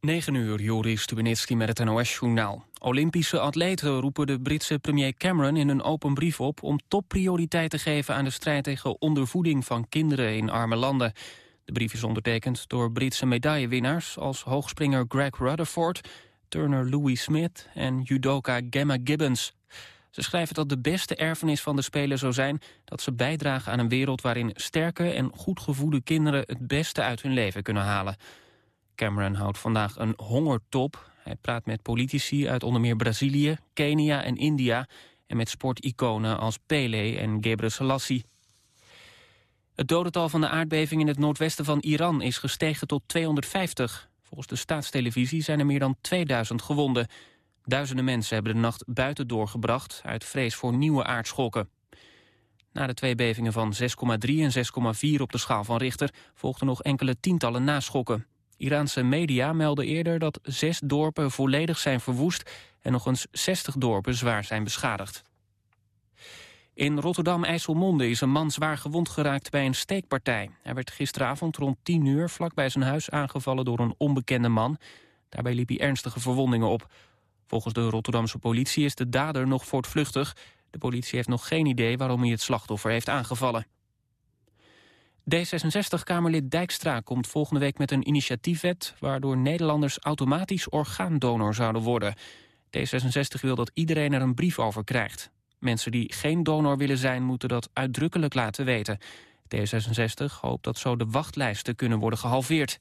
9 uur, Joris Stubenitski met het NOS-journaal. Olympische atleten roepen de Britse premier Cameron in een open brief op... om topprioriteit te geven aan de strijd tegen ondervoeding van kinderen in arme landen. De brief is ondertekend door Britse medaillewinnaars... als hoogspringer Greg Rutherford, turner Louis Smith en judoka Gemma Gibbons. Ze schrijven dat de beste erfenis van de Spelen zou zijn... dat ze bijdragen aan een wereld waarin sterke en goed gevoede kinderen... het beste uit hun leven kunnen halen. Cameron houdt vandaag een hongertop. Hij praat met politici uit onder meer Brazilië, Kenia en India... en met sporticonen als Pele en Gebre Selassie. Het dodental van de aardbeving in het noordwesten van Iran is gestegen tot 250. Volgens de staatstelevisie zijn er meer dan 2000 gewonden. Duizenden mensen hebben de nacht buiten doorgebracht... uit vrees voor nieuwe aardschokken. Na de twee bevingen van 6,3 en 6,4 op de schaal van Richter... volgden nog enkele tientallen naschokken. Iraanse media melden eerder dat zes dorpen volledig zijn verwoest... en nog eens 60 dorpen zwaar zijn beschadigd. In Rotterdam-IJsselmonde is een man zwaar gewond geraakt bij een steekpartij. Hij werd gisteravond rond 10 uur vlakbij zijn huis aangevallen door een onbekende man. Daarbij liep hij ernstige verwondingen op. Volgens de Rotterdamse politie is de dader nog voortvluchtig. De politie heeft nog geen idee waarom hij het slachtoffer heeft aangevallen. D66-Kamerlid Dijkstra komt volgende week met een initiatiefwet... waardoor Nederlanders automatisch orgaandonor zouden worden. D66 wil dat iedereen er een brief over krijgt. Mensen die geen donor willen zijn, moeten dat uitdrukkelijk laten weten. D66 hoopt dat zo de wachtlijsten kunnen worden gehalveerd.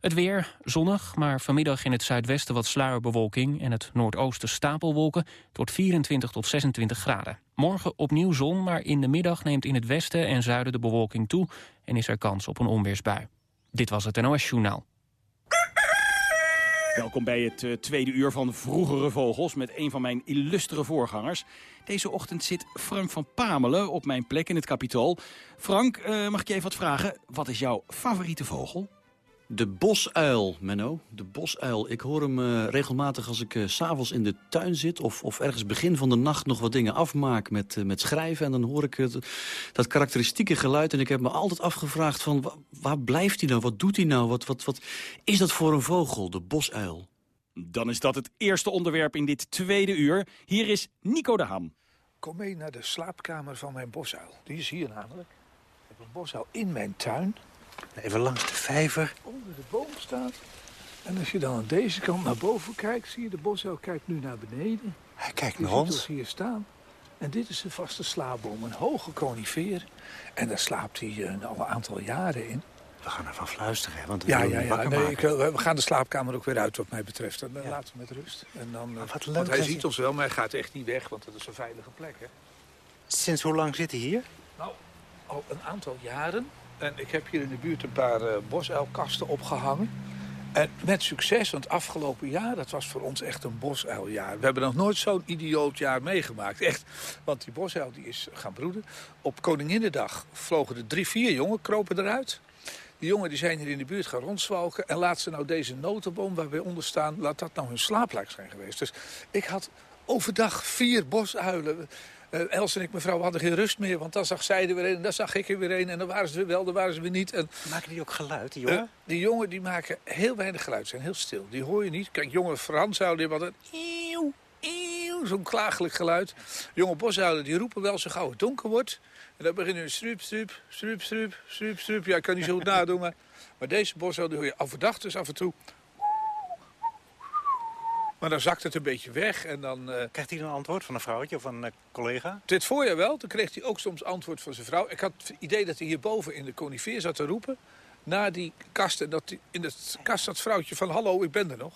Het weer zonnig, maar vanmiddag in het zuidwesten wat sluierbewolking... en het noordoosten stapelwolken. Wordt 24 tot 26 graden. Morgen opnieuw zon, maar in de middag neemt in het westen en zuiden de bewolking toe... en is er kans op een onweersbui. Dit was het NOS Journaal. Welkom bij het uh, tweede uur van Vroegere Vogels met een van mijn illustere voorgangers. Deze ochtend zit Frank van Pamelen op mijn plek in het kapitool. Frank, uh, mag ik je even wat vragen? Wat is jouw favoriete vogel? De bosuil, Menno. De bosuil. Ik hoor hem uh, regelmatig als ik uh, s'avonds in de tuin zit... Of, of ergens begin van de nacht nog wat dingen afmaak met, uh, met schrijven. En dan hoor ik het, dat karakteristieke geluid. En ik heb me altijd afgevraagd van waar, waar blijft hij nou? Wat doet hij nou? Wat, wat, wat is dat voor een vogel, de bosuil? Dan is dat het eerste onderwerp in dit tweede uur. Hier is Nico de Ham. Kom mee naar de slaapkamer van mijn bosuil. Die is hier namelijk. Ik heb een bosuil in mijn tuin... Even langs de vijver. Onder de boom staat. En als je dan aan deze kant naar boven kijkt, zie je de bosuil kijkt nu naar beneden. Hij kijkt naar ons. hier staan. En dit is een vaste slaapboom, een hoge conifeer. En daar slaapt hij een, al een aantal jaren in. We gaan ervan fluisteren, want we ja, ja, ja, ja. Nee, ik, we gaan de slaapkamer ook weer uit wat mij betreft. Dan ja. laten we met rust. En dan, wat leuk want hij je... ziet ons wel, maar hij gaat echt niet weg, want dat is een veilige plek. Hè? Sinds hoe lang zit hij hier? Nou, al een aantal jaren. En ik heb hier in de buurt een paar uh, bosuilkasten opgehangen. En met succes, want afgelopen jaar, dat was voor ons echt een bosuiljaar. We hebben nog nooit zo'n idioot jaar meegemaakt. Echt, want die bosuil die is gaan broeden. Op Koninginnedag vlogen er drie, vier jongen, kropen eruit. Die jongen die zijn hier in de buurt gaan rondzwalken. En laat ze nou deze notenboom waar wij onder staan, laat dat nou hun slaapplek zijn geweest. Dus ik had overdag vier bosuilen... Uh, Els en ik, mevrouw, hadden geen rust meer. Want dan zag zij er weer een en dan zag ik er weer een. En dan waren ze weer wel, dan waren ze weer niet. En, maken die ook geluid, die jongen? Uh, die jongen die maken heel weinig geluid. zijn heel stil. Die hoor je niet. Kijk, jonge Franshuilen die hadden... Zo'n klagelijk geluid. Jonge boshuilen die roepen wel zo gauw het donker wordt. En dan beginnen ze struip, struip, struip, struip, struip, struip. Ja, ik kan niet zo goed nadoen. Maar, maar deze boshuil hoor je overdag dus af en toe... Maar dan zakt het een beetje weg en dan... Uh... Krijgt hij een antwoord van een vrouwtje of een uh, collega? Dit voorjaar wel. Toen kreeg hij ook soms antwoord van zijn vrouw. Ik had het idee dat hij hierboven in de conifeer zat te roepen. Naar die kast. En dat die, in de kast zat vrouwtje van hallo, ik ben er nog.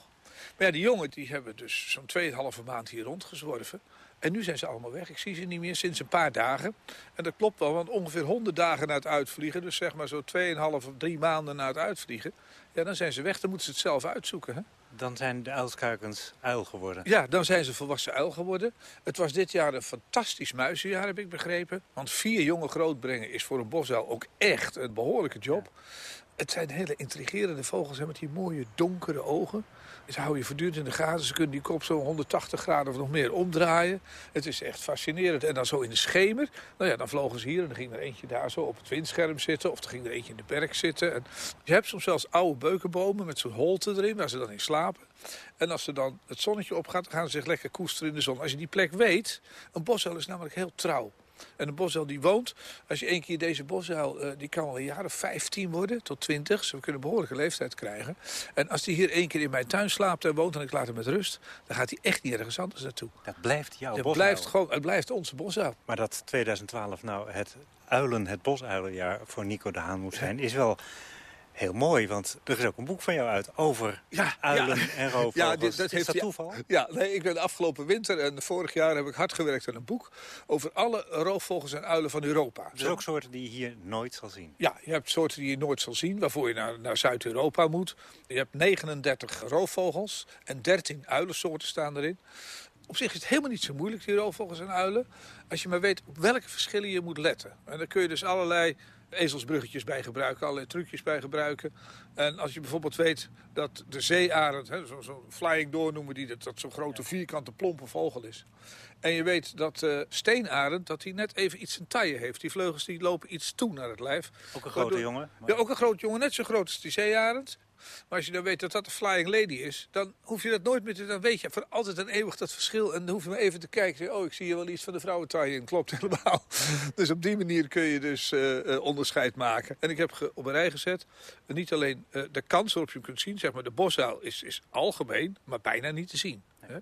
Maar ja, die jongen die hebben dus zo'n 2,5 maand hier rondgezworven. En nu zijn ze allemaal weg. Ik zie ze niet meer sinds een paar dagen. En dat klopt wel, want ongeveer 100 dagen na het uitvliegen... dus zeg maar zo 2,5 of 3 maanden na het uitvliegen... ja, dan zijn ze weg. Dan moeten ze het zelf uitzoeken, hè? Dan zijn de uilskuikens uil geworden. Ja, dan zijn ze volwassen uil geworden. Het was dit jaar een fantastisch muizenjaar, heb ik begrepen. Want vier jongen grootbrengen is voor een bosuil ook echt een behoorlijke job. Het zijn hele intrigerende vogels hè, met die mooie donkere ogen. Ze houden je voortdurend in de gaten. Ze kunnen die kop zo 180 graden of nog meer omdraaien. Het is echt fascinerend. En dan zo in de schemer. Nou ja, dan vlogen ze hier en dan ging er eentje daar zo op het windscherm zitten. Of er ging er eentje in de berg zitten. En je hebt soms zelfs oude beukenbomen met zo'n holte erin waar ze dan in slapen. En als er dan het zonnetje opgaat, dan gaan ze zich lekker koesteren in de zon. Als je die plek weet, een bosuil is namelijk heel trouw. En een bosuil die woont, als je één keer deze bosuil, uh, die kan al een jaar of 15 worden, tot 20. Ze kunnen een behoorlijke leeftijd krijgen. En als die hier één keer in mijn tuin slaapt en woont en ik laat hem met rust, dan gaat hij echt niet ergens anders naartoe. Dat blijft jouw Het bosuil. blijft, gewoon, het blijft onze bosuil. Maar dat 2012 nou het uilen, het bosuilenjaar voor Nico de Haan moet zijn, is wel heel mooi. Want er is ook een boek van jou uit over Ja, uilen ja. en roofvogels. Ja, dit- dat is heeft dat toeval? Ja, nee, ik ben de afgelopen winter en vorig jaar heb ik hard gewerkt aan een boek over alle roofvogels en uilen van Europa. Er zijn ook soorten die je hier nooit zal zien. Ja, je hebt soorten die je nooit zal zien, waarvoor je naar, naar Zuid-Europa moet. Je hebt 39 roofvogels en 13 uilensoorten staan erin. Op zich is het helemaal niet zo moeilijk, die roofvogels en uilen. Als je maar weet op welke verschillen je moet letten. En daar kun je dus allerlei ezelsbruggetjes bij gebruiken, allerlei trucjes bij gebruiken. En als je bijvoorbeeld weet dat de zeearend, zo'n zo flying door noemen die dat, dat zo'n grote vierkante plompe vogel is. En je weet dat eh steenarend dat hij net even iets een taille heeft. Die vleugels die lopen iets toe naar het lijf. Ook een grote Waardoor- jongen. maar- Ja, ook een groot jongen, net zo groot als die zeearend. Maar als je dan weet dat dat de Flying Lady is, dan hoef je dat nooit meer te... Dan weet je voor altijd en eeuwig dat verschil. En dan hoef je maar even te kijken. Oh, ik zie hier wel iets van de vrouwentaille in. Klopt helemaal. Dus op die manier kun je dus eh, eh, onderscheid maken. En ik heb op een rij gezet, eh, niet alleen de kans waarop je hem kunt zien. Zeg maar, de bosuil is, is algemeen, maar bijna niet te zien. Hè?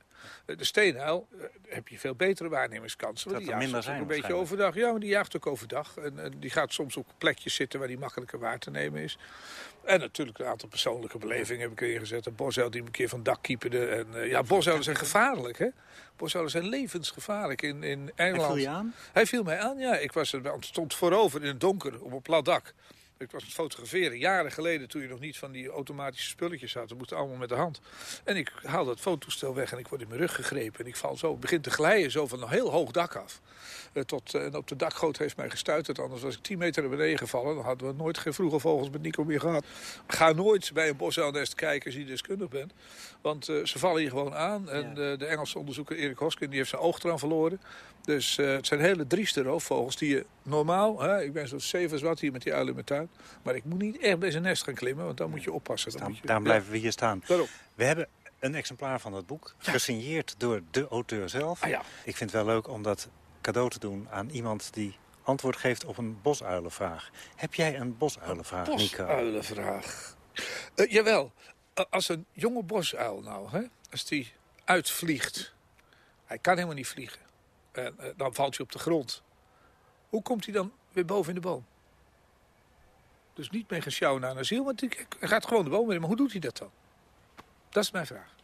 De steenuil heb je veel betere waarnemingskansen. want Dat die jaagt minder soms ook zijn een beetje overdag. Ja, maar die jaagt ook overdag. En, en die gaat soms op plekjes zitten waar die makkelijker waar te nemen is. En natuurlijk een aantal persoonlijke belevingen heb ik erin gezet. Een bosuil die een keer van dak kieperde. En, eh, ja, bosuilen zijn gevaarlijk, hè? Bosuilen zijn levensgevaarlijk in, in En Engeland. viel je aan? Hij viel mij aan, ja. Ik was er, stond voorover in het donker op een plat dak. Ik was aan het fotograferen, jaren geleden, toen je nog niet van die automatische spulletjes had. Dat moest allemaal met de hand. En ik haal dat fototoestel weg en ik word in mijn rug gegrepen. En ik val zo, begin te glijden, zo van een heel hoog dak af. Eh, tot, eh, en op de dakgoot heeft mij gestuiterd, anders was ik 10 meter naar beneden gevallen. Dan hadden we nooit geen vroege vogels met Nico meer gehad. Ga nooit bij een bosuilnest kijken als je deskundig bent. Want eh, ze vallen hier gewoon aan. En Ja. de Engelse onderzoeker Erik Hoskin die heeft zijn oog eraan verloren. Dus het zijn hele drieste roofvogels die je normaal... Hè, ik ben zo zeven als wat hier met die uilen in mijn tuin. Maar ik moet niet echt bij zijn nest gaan klimmen, want dan moet je oppassen. Dan Daarom, moet je, daarom blijven we hier staan. daarom. We hebben een exemplaar van het boek, gesigneerd door de auteur zelf. Ah ja. Ik vind het wel leuk om dat cadeau te doen aan iemand die antwoord geeft op een bosuilenvraag. Heb jij een bosuilenvraag, Nico? Bosuilenvraag. Eh, jawel, Eh, als een jonge bosuil nou, hè, als die uitvliegt. Hij kan helemaal niet vliegen. En eh, dan valt hij op de grond. Hoe komt hij dan weer boven in de boom? Dus niet mee gaan sjouwen naar een asiel, want hij gaat gewoon de boom in. Maar hoe doet hij dat dan? Dat is mijn vraag.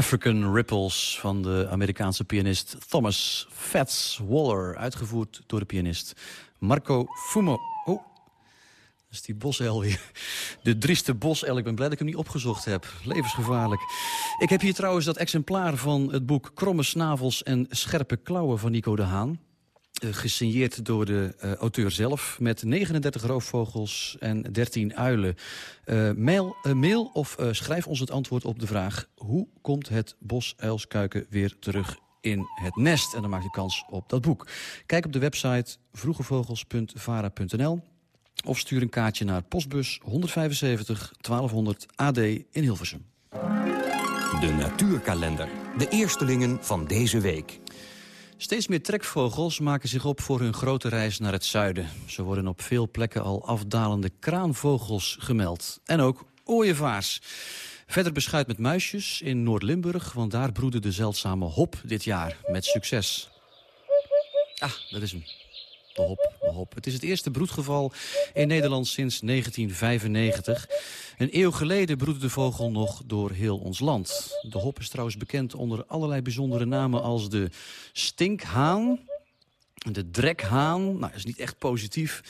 African Ripples van de Amerikaanse pianist Thomas Fats Waller. Uitgevoerd door de pianist Marco Fumo. Oh, dat is die bosel weer. De drieste bosel. Ik ben blij dat ik hem niet opgezocht heb. Levensgevaarlijk. Ik heb hier trouwens dat exemplaar van het boek Kromme Snavels en Scherpe Klauwen van Nico de Haan. Uh, gesigneerd door de uh, auteur zelf... met 39 roofvogels en 13 uilen. Uh, mail, mail of schrijf ons het antwoord op de vraag... hoe komt het bosuilskuiken weer terug in het nest? En dan maakt u kans op dat boek. Kijk op de website vroegevogels.vara.nl... of stuur een kaartje naar postbus 175 1200 AD in Hilversum. De natuurkalender. De eerstelingen van deze week. Steeds meer trekvogels maken zich op voor hun grote reis naar het zuiden. Zo worden op veel plekken al afdalende kraanvogels gemeld. En ook ooievaars. Verder beschuit met muisjes in Noord-Limburg... want daar broedde de zeldzame hop dit jaar met succes. Ah, dat is hem hop, hop. Het is het eerste broedgeval in Nederland sinds 1995. Een eeuw geleden broedde de vogel nog door heel ons land. De hop is trouwens bekend onder allerlei bijzondere namen als de stinkhaan... De drekhaan, nou, dat is niet echt positief.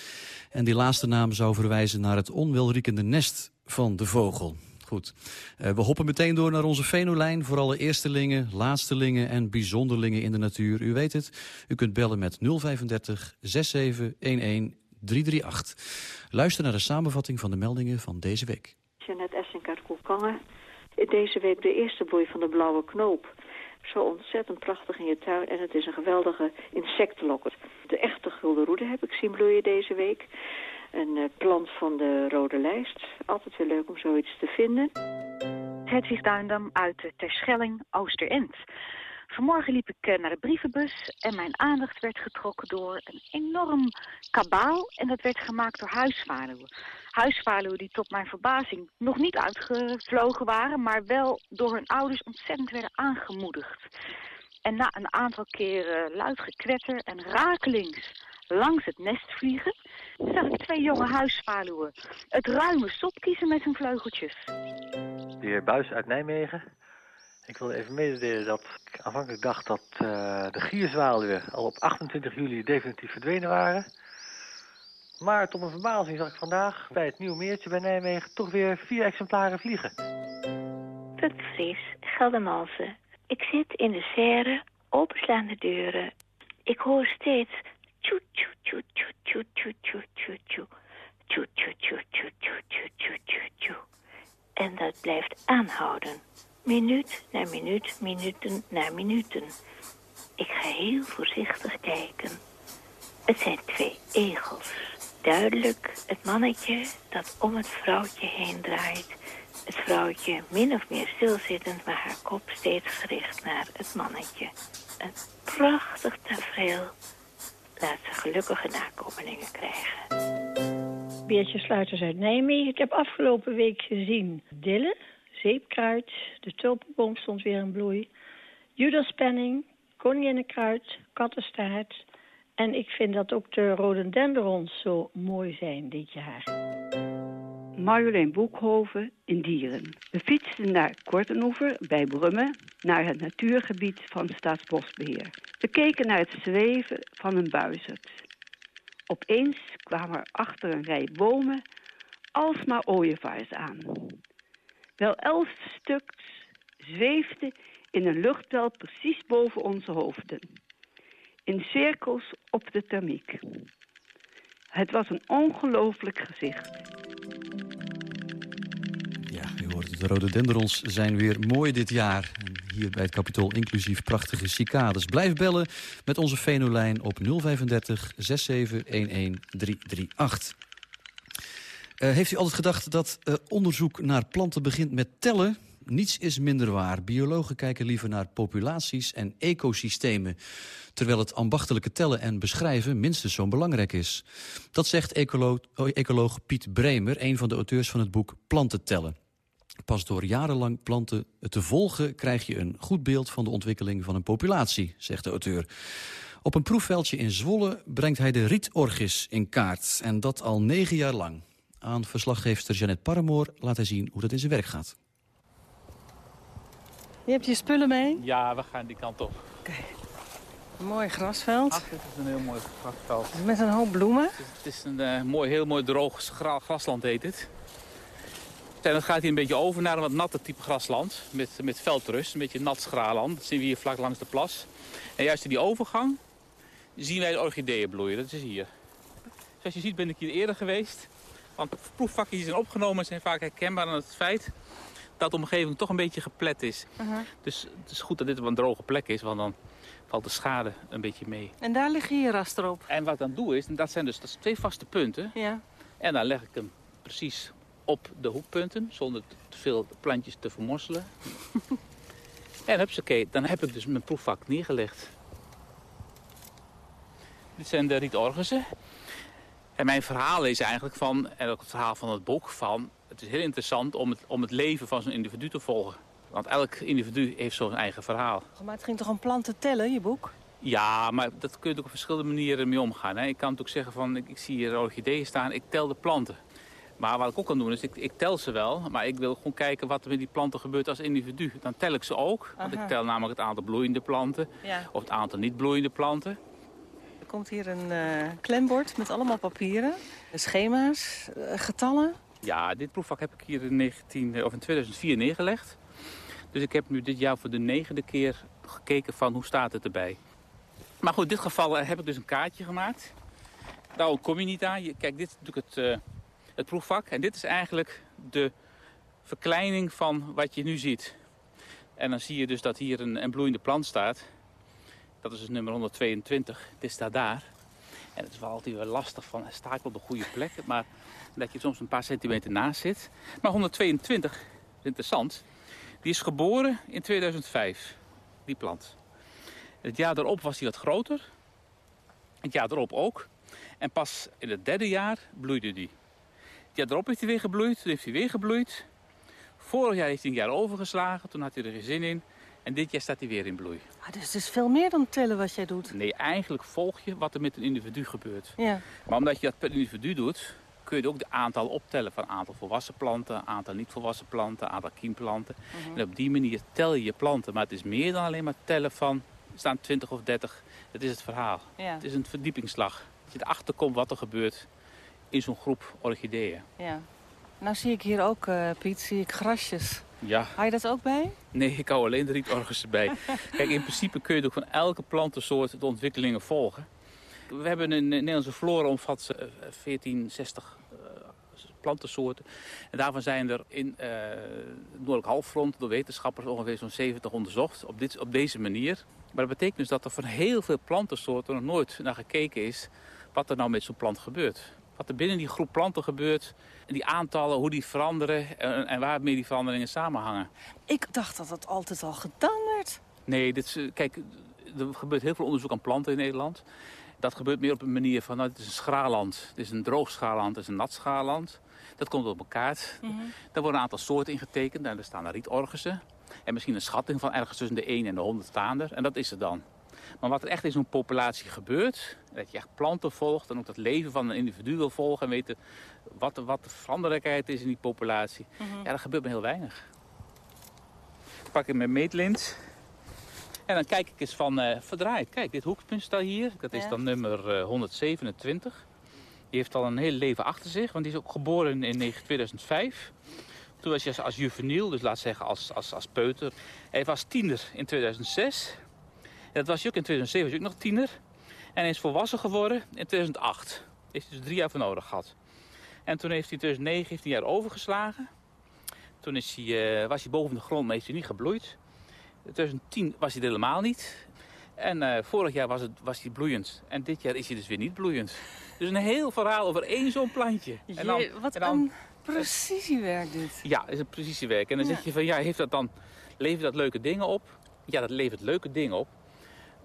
En die laatste naam zou verwijzen naar het onwelriekende nest van de vogel. Goed. Uh, we hoppen meteen door naar onze venolijn voor alle eerstelingen, laatstelingen en bijzonderlingen in de natuur. U weet het, u kunt bellen met 035 6711 338. Luister naar de samenvatting van de meldingen van deze week. Jeanette uit Koelkangen. Deze week de eerste bloei van de blauwe knoop. Zo ontzettend prachtig in je tuin en het is een geweldige insectenlokker. De echte gulden roede heb ik zien bloeien deze week. Een plant van de rode lijst. Altijd weer leuk om zoiets te vinden. Hedwig Duindam uit Terschelling, Oosterend. Vanmorgen liep ik eh, naar de brievenbus en mijn aandacht werd getrokken door een enorm kabaal. En dat werd gemaakt door huisvaluwen. Huisvaluwen die tot mijn verbazing nog niet uitgevlogen waren, maar wel door hun ouders ontzettend werden aangemoedigd. En na een aantal keren luid gekwetter en rakelings langs het nest vliegen, zag ik twee jonge huisvaluwen het ruime sop kiezen met hun vleugeltjes. De heer Buis uit Nijmegen. Ik wilde even mededelen dat ik aanvankelijk dacht dat uh, de gierzwaluwen al op 28 juli definitief verdwenen waren. Maar tot mijn verbazing zag ik vandaag bij het Nieuw Meertje bij Nijmegen toch weer vier exemplaren vliegen. Tot Vries, Geldermalsen. Ik zit in de serre, openslaande deuren. Ik hoor steeds en dat blijft aanhouden. Minuut na minuut, minuten na minuten. Ik ga heel voorzichtig kijken. Het zijn twee egels. Duidelijk het mannetje dat om het vrouwtje heen draait. Het vrouwtje min of meer stilzittend, maar haar kop steeds gericht naar het mannetje. Een prachtig tafereel laat ze gelukkige nakomelingen krijgen. Beertje Sluiters uit Nijmegen. Ik heb afgelopen week gezien dille, zeepkruid, de tulpenboom stond weer in bloei, judaspenning, koninginnenkruid, kattenstaart. En ik vind dat ook de rhododendrons zo mooi zijn dit jaar. Marjolein Boekhoven in Dieren. We fietsten naar Kortenoever bij Brummen, naar het natuurgebied van Staatsbosbeheer. We keken naar het zweven van een buizerd. Opeens kwamen er achter een rij bomen alsmaar ooievaars aan. Wel elf stuks zweefden in een luchtbel precies boven onze hoofden. In cirkels op de thermiek. Het was een ongelooflijk gezicht. De rhododendrons zijn weer mooi dit jaar. Hier bij het Capitool inclusief prachtige cicades. Blijf bellen met onze Venolijn op 035 6711 338. Uh, heeft u altijd gedacht dat uh, onderzoek naar planten begint met tellen? Niets is minder waar. Biologen kijken liever naar populaties en ecosystemen. Terwijl het ambachtelijke tellen en beschrijven minstens zo belangrijk is. Dat zegt ecoloog, ecoloog Piet Bremer, een van de auteurs van het boek Planten tellen. Pas door jarenlang planten te volgen krijg je een goed beeld van de ontwikkeling van een populatie, zegt de auteur. Op een proefveldje in Zwolle brengt hij de rietorgis in kaart. En dat al negen jaar lang. Aan verslaggeefster Jeannette Paramoor laat hij zien hoe dat in zijn werk gaat. Je hebt je spullen mee? Ja, we gaan die kant op. Een mooi grasveld. Ach, dit is een heel mooi grasveld. Met een hoop bloemen. Het is een eh, mooi, heel mooi droog gra- grasland heet het. En het gaat hier een beetje over naar een wat natter type grasland. Met, met veldrust, een beetje nat schraland. Dat zien we hier vlak langs de plas. En juist in die overgang zien wij de orchideeën bloeien. Dat is hier. Zoals je ziet ben ik hier eerder geweest. Want proefvakken die zijn opgenomen zijn vaak herkenbaar aan het feit dat de omgeving toch een beetje geplet is. Dus het is goed dat dit op een droge plek is, want dan valt de schade een beetje mee. En daar liggen je ras erop. En wat ik dan doe is, en dat zijn dus dat zijn twee vaste punten. Ja. En dan leg ik hem precies op de hoekpunten, zonder te veel plantjes te vermorselen. en hupsakee, dan heb ik dus mijn proefvak neergelegd. Dit zijn de rietorgussen. En mijn verhaal is eigenlijk van, en ook het verhaal van het boek, van... het is heel interessant om het, om het leven van zo'n individu te volgen. Want elk individu heeft zo'n eigen verhaal. Maar het ging toch om planten tellen, je boek? Ja, maar dat kun je ook op verschillende manieren mee omgaan. Hè. Ik kan ook zeggen van, ik, ik zie hier orchideeën staan, ik tel de planten. Maar wat ik ook kan doen is, ik, ik tel ze wel, maar ik wil gewoon kijken wat er met die planten gebeurt als individu. Dan tel ik ze ook, want Aha. ik tel namelijk het aantal bloeiende planten Ja. of het aantal niet bloeiende planten. Er komt hier een eh, klembord met allemaal papieren, schema's, eh, getallen. Ja, dit proefvak heb ik hier in, 19, of in 2004 neergelegd. Dus ik heb nu dit jaar voor de negende keer gekeken van hoe staat het erbij. Maar goed, in dit geval eh, heb ik dus een kaartje gemaakt. Daar kom je niet aan. Je- Kijk, dit is natuurlijk het, eh, het proefvak. En dit is eigenlijk de verkleining van wat je nu ziet. En dan zie je dus dat hier een, een bloeiende plant staat. Dat is dus nummer 122. Dit staat daar. En het is wel altijd wel lastig van, sta ik op de goede plek? Maar dat je soms een paar centimeter naast zit. Maar 122, is interessant, die is geboren in 2005, die plant. Het jaar daarop was hij wat groter. Het jaar erop ook. En pas in het derde jaar bloeide die. Jaar erop heeft hij weer gebloeid, toen heeft hij weer gebloeid. Vorig jaar heeft hij een jaar overgeslagen, toen had hij er geen zin in. En dit jaar staat hij weer in bloei. Ah, dus het is veel meer dan tellen wat jij doet. Nee, eigenlijk volg je wat er met een individu gebeurt. Ja. Maar omdat je dat per individu doet, kun je ook de aantal optellen van aantal volwassen planten, aantal niet volwassen planten, aantal kiemplanten. Mhm. En op die manier tel je je planten. Maar het is meer dan alleen maar tellen van, er staan 20 of 30. Dat is het verhaal. Ja. Het is een verdiepingsslag. Dat je erachter komt wat er gebeurt in zo'n groep orchideeën. Ja. Nou zie ik hier ook, eh, Piet, zie ik grasjes. Ja, Hou je dat ook bij? nee, ik hou alleen de rietorgus erbij. Kijk, in principe kun je ook van elke plantensoort de ontwikkelingen volgen. We hebben een Nederlandse flora omvat eh, 1460 eh, plantensoorten. En daarvan zijn er in eh, het noordelijk halfrond door wetenschappers ongeveer zo'n 70 onderzocht op, dit, op deze manier. Maar dat betekent dus dat er van heel veel plantensoorten nog nooit naar gekeken is wat er nou met zo'n plant gebeurt. Wat er binnen die groep planten gebeurt, en die aantallen, hoe die veranderen en, en waarmee die veranderingen samenhangen. Ik dacht dat dat altijd al gedaan werd. Nee, dit is, kijk, er gebeurt heel veel onderzoek aan planten in Nederland. Dat gebeurt meer op een manier van, nou, het is een schraaland. Het is een droog schraaland, het is een nat schraaland. Dat komt op elkaar. Daar worden een aantal soorten ingetekend. En er staan er rietorgussen. En misschien een schatting van ergens tussen de 1 en de 100 staan er. En dat is het dan. Maar wat er echt in zo'n populatie gebeurt, dat je echt planten volgt en ook dat leven van een individu wil volgen en weten wat de, wat de veranderlijkheid is in die populatie, ja, dat gebeurt maar heel weinig. Ik pak ik mijn meetlint en dan kijk ik eens van eh, verdraaid. Kijk, dit hoekpunt hier, dat is Ja. dan nummer eh, 127. Die heeft al een heel leven achter zich, want die is ook geboren in 9 2005. Toen was hij als, als juveniel, dus laat zeggen als, als, als peuter. Hij was tiener in 2006. Dat was hij ook in 2007, was hij ook nog tiener. En hij is volwassen geworden in 2008. Heeft hij dus drie jaar voor nodig gehad. En toen heeft hij in 2009 heeft hij een jaar overgeslagen. Toen is hij, eh, was hij boven de grond, maar heeft hij niet gebloeid. In 2010 was hij er helemaal niet. En eh, vorig jaar was, het, was hij bloeiend. En dit jaar is hij dus weer niet bloeiend. Dus een heel verhaal over één zo'n plantje. En dan- wat en dan- een precisiewerk dit. ja, is een precisiewerk. En dan Ja. zeg je van, ja, heeft dat dan, levert dat leuke dingen op? Ja, dat levert leuke dingen op.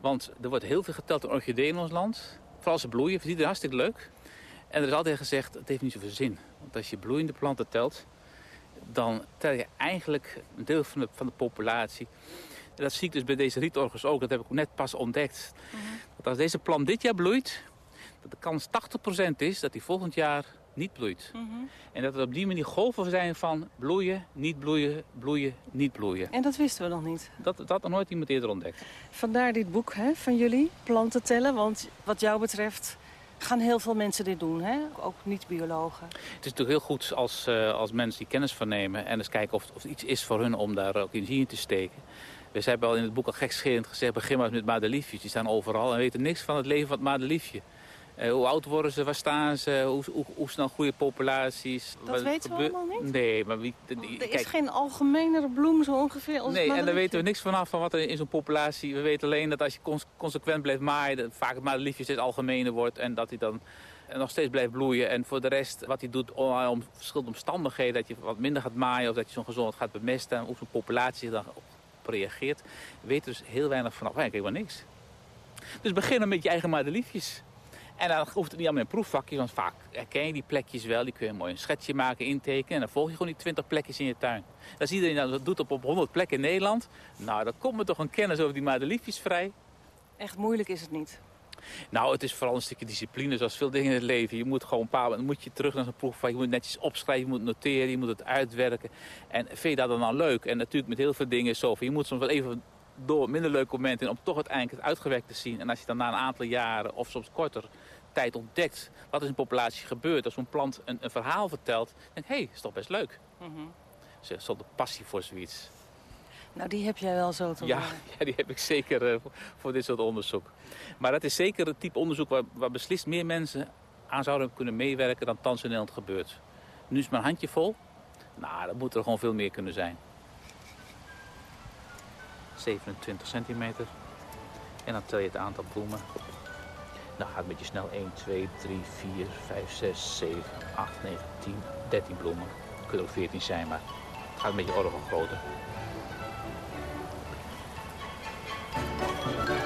Want er wordt heel veel geteld in orchideeën in ons land. Vooral als ze bloeien, vindt iedereen hartstikke leuk. En er is altijd gezegd, het heeft niet zoveel zin. Want als je bloeiende planten telt, dan tel je eigenlijk een deel van de, van de populatie. En dat zie ik dus bij deze rietorgus ook, dat heb ik net pas ontdekt. Dat als deze plant dit jaar bloeit, dat de kans 80% is dat hij volgend jaar niet bloeit. En dat er op die manier golven zijn van bloeien, niet bloeien, bloeien, niet bloeien. En dat wisten we nog niet. Dat, dat had nog nooit iemand eerder ontdekt. Vandaar dit boek hè, van jullie, Planten tellen. Want wat jou betreft gaan heel veel mensen dit doen, hè? ook niet-biologen. Het is natuurlijk heel goed als, uh, als mensen die kennis van nemen... en eens kijken of, of het iets is voor hun om daar ook energie in te steken. We hebben al in het boek al gekscherend gezegd... begin maar met madeliefjes. Die staan overal en weten niks van het leven van het madeliefje. Uh, hoe oud worden ze, waar staan ze, hoe, hoe, hoe snel groeien populaties. Dat weten we allemaal niet? Nee, maar wie... Die, er kijk, is geen algemenere bloem zo ongeveer als Nee, en daar weten we niks vanaf van wat er in zo'n populatie... We weten alleen dat als je cons consequent blijft maaien... Dat vaak het madeliefje steeds algemener wordt en dat hij dan nog steeds blijft bloeien. En voor de rest, wat hij doet om, om verschillende omstandigheden... dat je wat minder gaat maaien of dat je zo'n gezond gaat bemesten... hoe zo'n populatie dan op reageert... weten dus heel weinig vanaf. Kijk maar niks. Dus begin met je eigen madeliefjes. En dan hoeft het niet allemaal in een proefvakje, want vaak herken je die plekjes wel. Die kun je mooi een schetsje maken, intekenen. En dan volg je gewoon die 20 plekjes in je tuin. Als iedereen dat doet op, op 100 plekken in Nederland. Nou, dan komt er toch een kennis over die madeliefjes vrij. Echt moeilijk is het niet. Nou, het is vooral een stukje discipline, zoals veel dingen in het leven. Je moet gewoon een paar moet je terug naar zo'n proefvak. Je moet netjes opschrijven, je moet noteren, je moet het uitwerken. En vind je dat dan al leuk? En natuurlijk met heel veel dingen zo. Je moet soms wel even door minder leuke momenten om toch uiteindelijk het uitgewerkt te zien. En als je dan na een aantal jaren of soms korter tijd ontdekt wat er in een populatie gebeurt. Als zo'n plant een, een, verhaal vertelt, denk hé, hey, is toch best leuk. Mm -hmm. De passie voor zoiets. Nou, die heb jij wel zo te ja, ja, die heb ik zeker uh, voor dit soort onderzoek. Maar dat is zeker het type onderzoek waar, waar beslist meer mensen aan zouden kunnen meewerken dan thans in Nederland gebeurt. Nu is mijn handje vol. Nou, dan moet er gewoon veel meer kunnen zijn. 27 centimeter. En dan tel je het aantal bloemen. Nou gaat een beetje snel. 1, 2, 3, 4, 5, 6, 7, 8, 9, 10, 13 bloemen. Het kunnen ook 14 zijn, maar het gaat een beetje orgel groter. De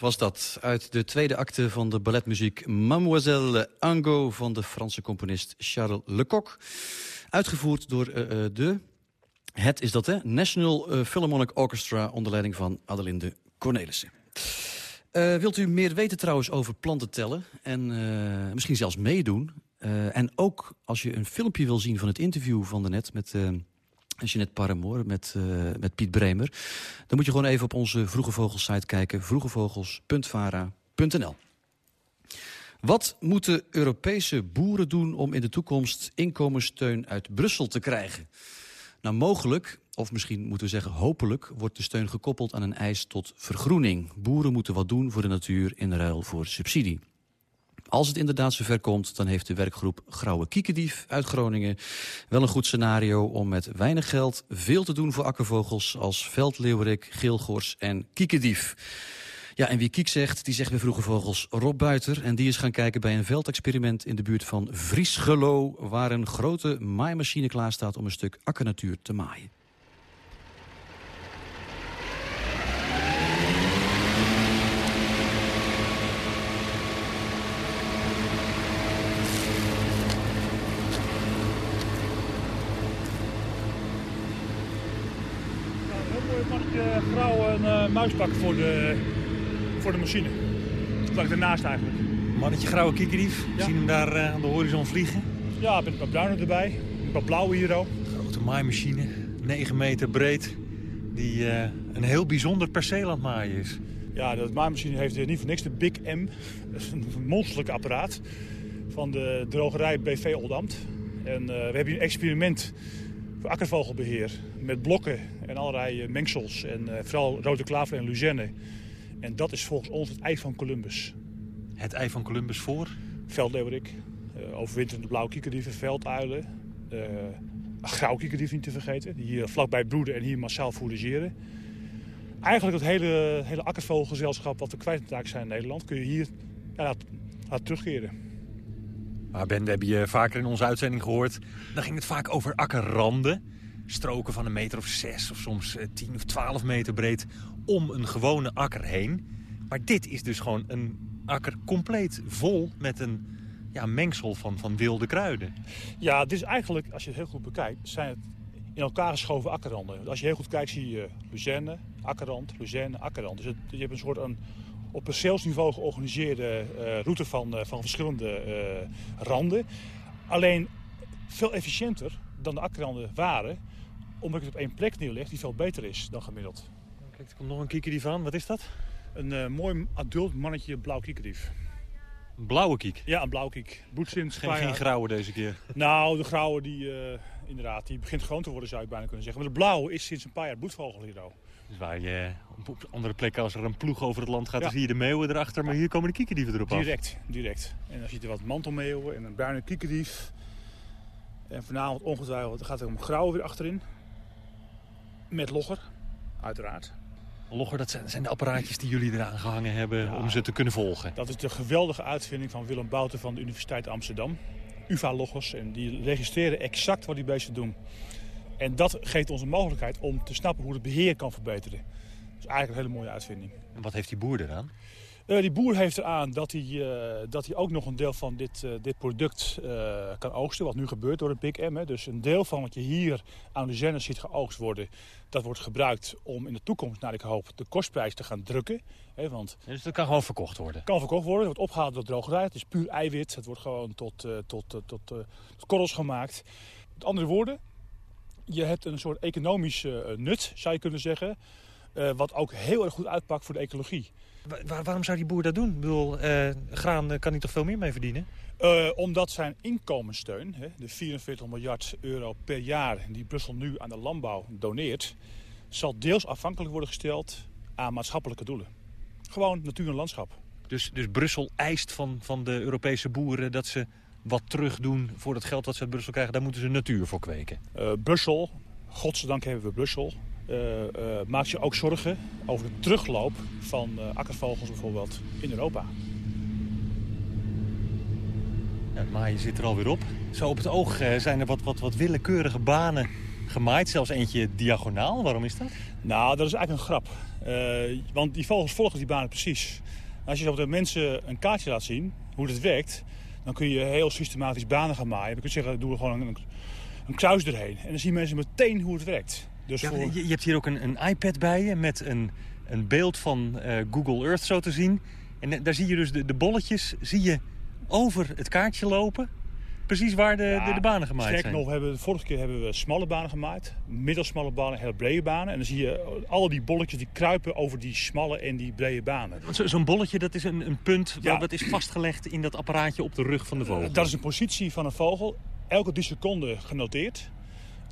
was dat, uit de tweede acte van de balletmuziek Mademoiselle Ango... van de Franse componist Charles Lecoq. Uitgevoerd door uh, de, het is dat hè, National uh, Philharmonic Orchestra... onder leiding van Adelinde Cornelissen. Uh, wilt u meer weten trouwens over planten tellen en misschien zelfs meedoen? en ook als je een filmpje wil zien van het interview van de net met Jeanette Paramoor met, uh, met Piet Bremer. Dan moet je gewoon even op onze Vroege Vogels site kijken. vroegevogels.vara.nl Wat moeten Europese boeren doen om in de toekomst inkomenssteun uit Brussel te krijgen? Nou, mogelijk, of misschien moeten we zeggen hopelijk... wordt de steun gekoppeld aan een eis tot vergroening. Boeren moeten wat doen voor de natuur in ruil voor subsidie. Als het inderdaad zover komt, dan heeft de werkgroep Grauwe Kiekendief uit Groningen wel een goed scenario om met weinig geld veel te doen voor akkervogels als veldleeuwerik, geelgors en kiekendief. Ja, en wie kiek zegt, die zegt bij Vroege Vogels Rob Buiter. En die is gaan kijken bij een veldexperiment in de buurt van Vriesgelo... waar een grote maaimachine klaar staat om een stuk akkernatuur te maaien. uh, grauw een muis pakken voor de, voor de machine. Dat ik ernaast eigenlijk. Mannetje grauwe kiekerdief. We zien hem daar uh, aan de horizon vliegen. Ja, met een paar bruine erbij. Een paar blauwe hier ook. Grote maaimachine, 9 meter breed. Die een heel bijzonder perceel aan het maaien is. Ja, de maaimachine heeft niet voor niks de Big M. Dat is een monsterlijk apparaat van de drogerij BV Oldambt. En we hebben hier een experiment akkervogelbeheer. Met blokken en allerlei mengsels. En uh, vooral rode klaver en luzerne. En dat is volgens ons het ei van Columbus. Het ei van Columbus voor? Veldleeuwerik, uh, overwinterende blauwe kiekerdieven, velduilen. Uh, grauw kiekerdieven niet te vergeten. Die hier vlakbij broeden en hier massaal fourageren. Eigenlijk het hele, hele akkervogelgezelschap wat we kwijt zijn in Nederland... kun je hier ja, terugkeren. Maar Ben, hebben je vaker in onze uitzending gehoord. Dan ging het vaak over akkerranden. Stroken van een meter of zes of soms tien of twaalf meter breed om een gewone akker heen. Maar dit is dus gewoon een akker compleet vol met een ja, mengsel van, van wilde kruiden. Ja, dit is eigenlijk, als je het heel goed bekijkt, zijn het in elkaar geschoven akkerranden. Als je heel goed kijkt zie je luzerne, akkerrand, luzerne, akkerrand. Dus je hebt een soort een op perceelsniveau georganiseerde uh, route van, uh, van verschillende uh, randen. Alleen veel efficiënter dan de akkerranden waren, omdat ik het op één plek neerleg die veel beter is dan gemiddeld. Kijk, er komt nog een kiekerdief aan. Wat is dat? Een mooi adult mannetje blauw kiekerdief. Een blauwe kiek? Ja, een blauwe kiek. Geen, geen grauwe deze keer? Nou, de grauwe die, inderdaad, die begint gewoon te worden zou ik bijna kunnen zeggen. Maar de blauwe is sinds een paar jaar bloedvogel hier ook. Dus waar je op andere plekken, als er een ploeg over het land gaat, ja. dan zie je de meeuwen erachter. Maar hier komen de kiekerdieven erop af. Direct, direct. En dan ziet er wat mantelmeeuwen en een bruine kiekerdief. En vanavond ongetwijfeld gaat er een grauwe weer achterin. Met logger, uiteraard. Logger, dat zijn, de apparaatjes die jullie eraan gehangen hebben ja, om ze te kunnen volgen. Dat is de geweldige uitvinding van Willem Bouten van de Universiteit Amsterdam. UvA-loggers. En die registreren exact wat die beesten doen. En dat geeft ons een mogelijkheid om te snappen hoe het beheer kan verbeteren. Dat is eigenlijk een hele mooie uitvinding. En wat heeft die boer eraan? Uh, die boer heeft eraan dat hij, uh, dat hij ook nog een deel van dit, uh, dit product kan oogsten. Wat nu gebeurt door het Big M. Hè. Dus een deel van wat je hier aan de zennis ziet geoogst worden... dat wordt gebruikt om in de toekomst, naar ik hoop, de kostprijs te gaan drukken. Hè, want dus dat kan gewoon verkocht worden? kan verkocht worden. Het wordt opgehaald door drogerij. Het is puur eiwit. Het wordt gewoon tot, tot, tot, tot korrels gemaakt. Met andere woorden, je hebt een soort economische nut, zou je kunnen zeggen... Uh, wat ook heel erg goed uitpakt voor de ecologie. Waar, waarom zou die boer dat doen? Ik bedoel, uh, graan kan hij toch veel meer mee verdienen? Uh, omdat zijn inkomenssteun, hè, de 44 miljard euro per jaar... die Brussel nu aan de landbouw doneert... zal deels afhankelijk worden gesteld aan maatschappelijke doelen. Gewoon natuur en landschap. Dus, dus Brussel eist van, van de Europese boeren dat ze wat terug doen voor het geld dat ze uit Brussel krijgen. Daar moeten ze natuur voor kweken. Uh, Brussel, godzijdank hebben we Brussel. Uh, uh, maakt je ook zorgen over de terugloop van akkervogels bijvoorbeeld in Europa. Ja, het maaien zit er alweer op. Zo op het oog zijn er wat, wat, wat willekeurige banen gemaaid. Zelfs eentje diagonaal. Waarom is dat? Nou, dat is eigenlijk een grap. want die vogels volgen die banen precies. Als je op de mensen een kaartje laat zien hoe het werkt... dan kun je heel systematisch banen gaan maaien. Dan kun je zeggen, doe er gewoon een, een kruis erheen. En dan zien mensen meteen hoe het werkt. Dus ja, voor... je, je, hebt hier ook een, een, iPad bij je met een, een beeld van uh, Google Earth zo te zien. En daar zie je dus de, de bolletjes zie je over het kaartje lopen. Precies waar de, ja, de, de, banen gemaaid sterk zijn. nog, hebben, de vorige keer hebben we smalle banen gemaaid. Middelsmalle banen, hele brede banen. En dan zie je al die bolletjes die kruipen over die smalle en die brede banen. Zo'n zo bolletje, dat is een, een punt ja. dat is vastgelegd in dat apparaatje op de rug van de vogel. Dat is een positie van een vogel. Elke 10 seconden genoteerd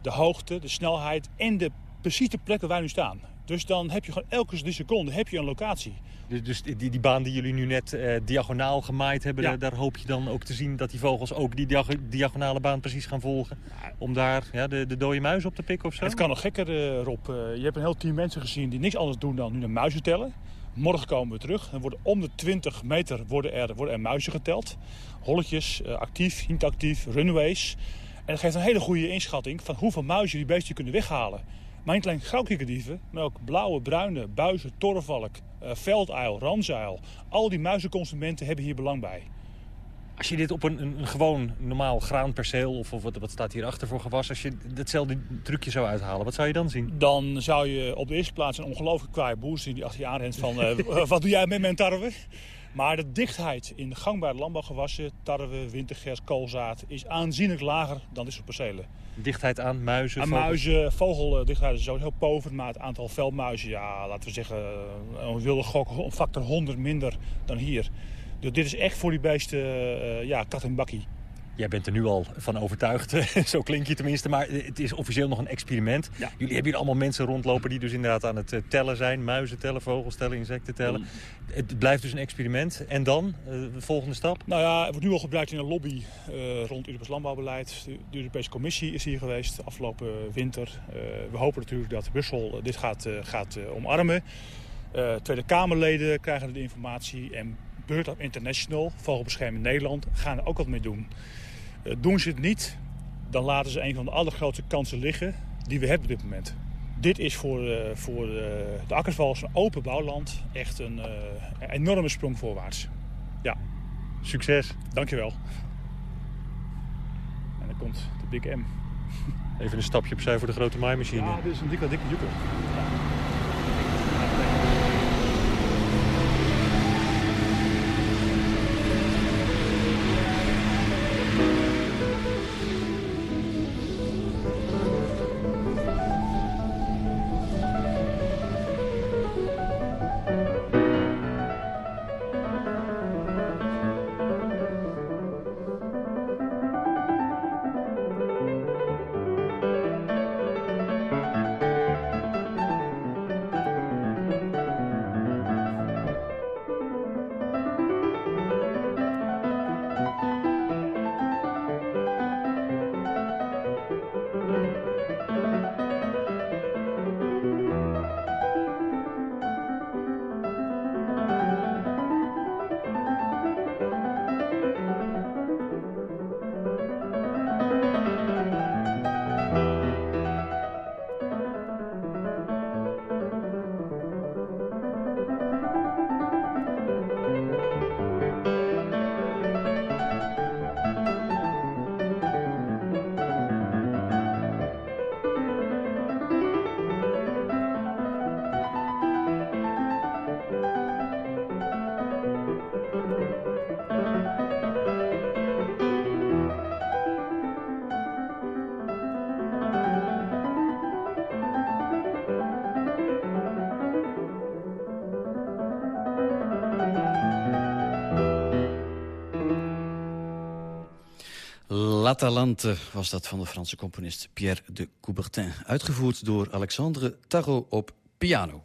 de hoogte, de snelheid en de precieze plek waar wij nu staan. Dus dan heb je gewoon elke seconde heb je een locatie. Dus, dus die, die baan die jullie nu net uh, diagonaal gemaaid hebben, ja. daar, daar, hoop je dan ook te zien dat die vogels ook die dia diagonale baan precies gaan volgen? Om daar ja, de, de dode muis op te pikken of zo? Het kan nog gekker, uh, Rob. Uh, je hebt een heel team mensen gezien die niks anders doen dan nu naar muizen tellen. Morgen komen we terug. Dan worden om de 20 meter worden er, worden er muizen geteld. Holletjes, actief, niet actief, runways. En dat geeft een hele goede inschatting van hoeveel muizen die beesten kunnen weghalen. Maar niet alleen grauwkikkerdieven, maar ook blauwe, bruine, buizen, torvalk, uh, velduil, ranzuil. Al die muizenconsumenten hebben hier belang bij. Als je dit op een, een, een gewoon normaal graanperceel... of, of wat, wat staat hierachter voor gewas... als je datzelfde trucje zou uithalen, wat zou je dan zien? Dan zou je op de eerste plaats een ongelooflijk kwaai boer zien... die achter je aanrent van, uh, wat doe jij met mijn tarwe? Maar de dichtheid in gangbare landbouwgewassen, tarwe, wintergers, koolzaad... is aanzienlijk lager dan dit soort percelen. Dichtheid aan muizen? Aan muizen, vogeldichtheid is sowieso pover. Maar het aantal veldmuizen, ja, laten we zeggen... een wilde gok, een factor 100 minder dan hier. Dus dit is echt voor die beesten uh, ja, kat en bakkie. Jij bent er nu al van overtuigd, zo klink je tenminste. Maar het is officieel nog een experiment. Jullie hebben hier allemaal mensen rondlopen die dus inderdaad aan het tellen zijn. Muizen tellen, vogels tellen, insecten tellen. Mm. Het blijft dus een experiment. En dan, de volgende stap? Nou ja, het wordt nu al gebruikt in een lobby uh, rond Europees landbouwbeleid. De Europese Commissie is hier geweest afgelopen winter. Uh, we hopen natuurlijk dat Brussel dit gaat, gaat omarmen. Tweede Kamerleden krijgen de informatie en BirdLab International, Vogelbescherming Nederland, gaan er ook wat mee doen. Uh, doen ze het niet, dan laten ze een van de allergrootste kansen liggen die we hebben op dit moment. Dit is voor, uh, voor uh, de akkersvals een open bouwland echt een enorme sprong voorwaarts. Ja. Succes. Dankjewel. En dan komt de Big M. Even een stapje opzij voor de grote maaimachine. Ja, dit is een dikke, dikke jukker. Ja. L'Atalante was dat van de Franse componist Pierre de Coubertin. Uitgevoerd door Alexandre Tarot op piano.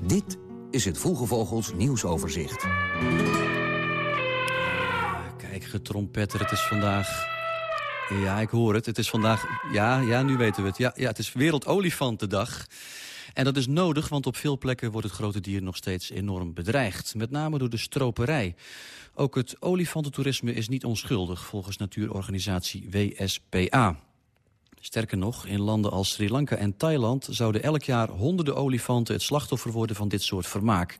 Dit is het Vroege Vogels nieuwsoverzicht. Kijk, getrompetter, het is vandaag... Ja, ik hoor het. Het is vandaag... Ja, ja nu weten we het. Ja, ja, het is Wereldolifantendag. En dat is nodig, want op veel plekken wordt het grote dier nog steeds enorm bedreigd. Met name door de stroperij. Ook het olifantentourisme is niet onschuldig, volgens natuurorganisatie WSPA. Sterker nog, in landen als Sri Lanka en Thailand... zouden elk jaar honderden olifanten het slachtoffer worden van dit soort vermaak.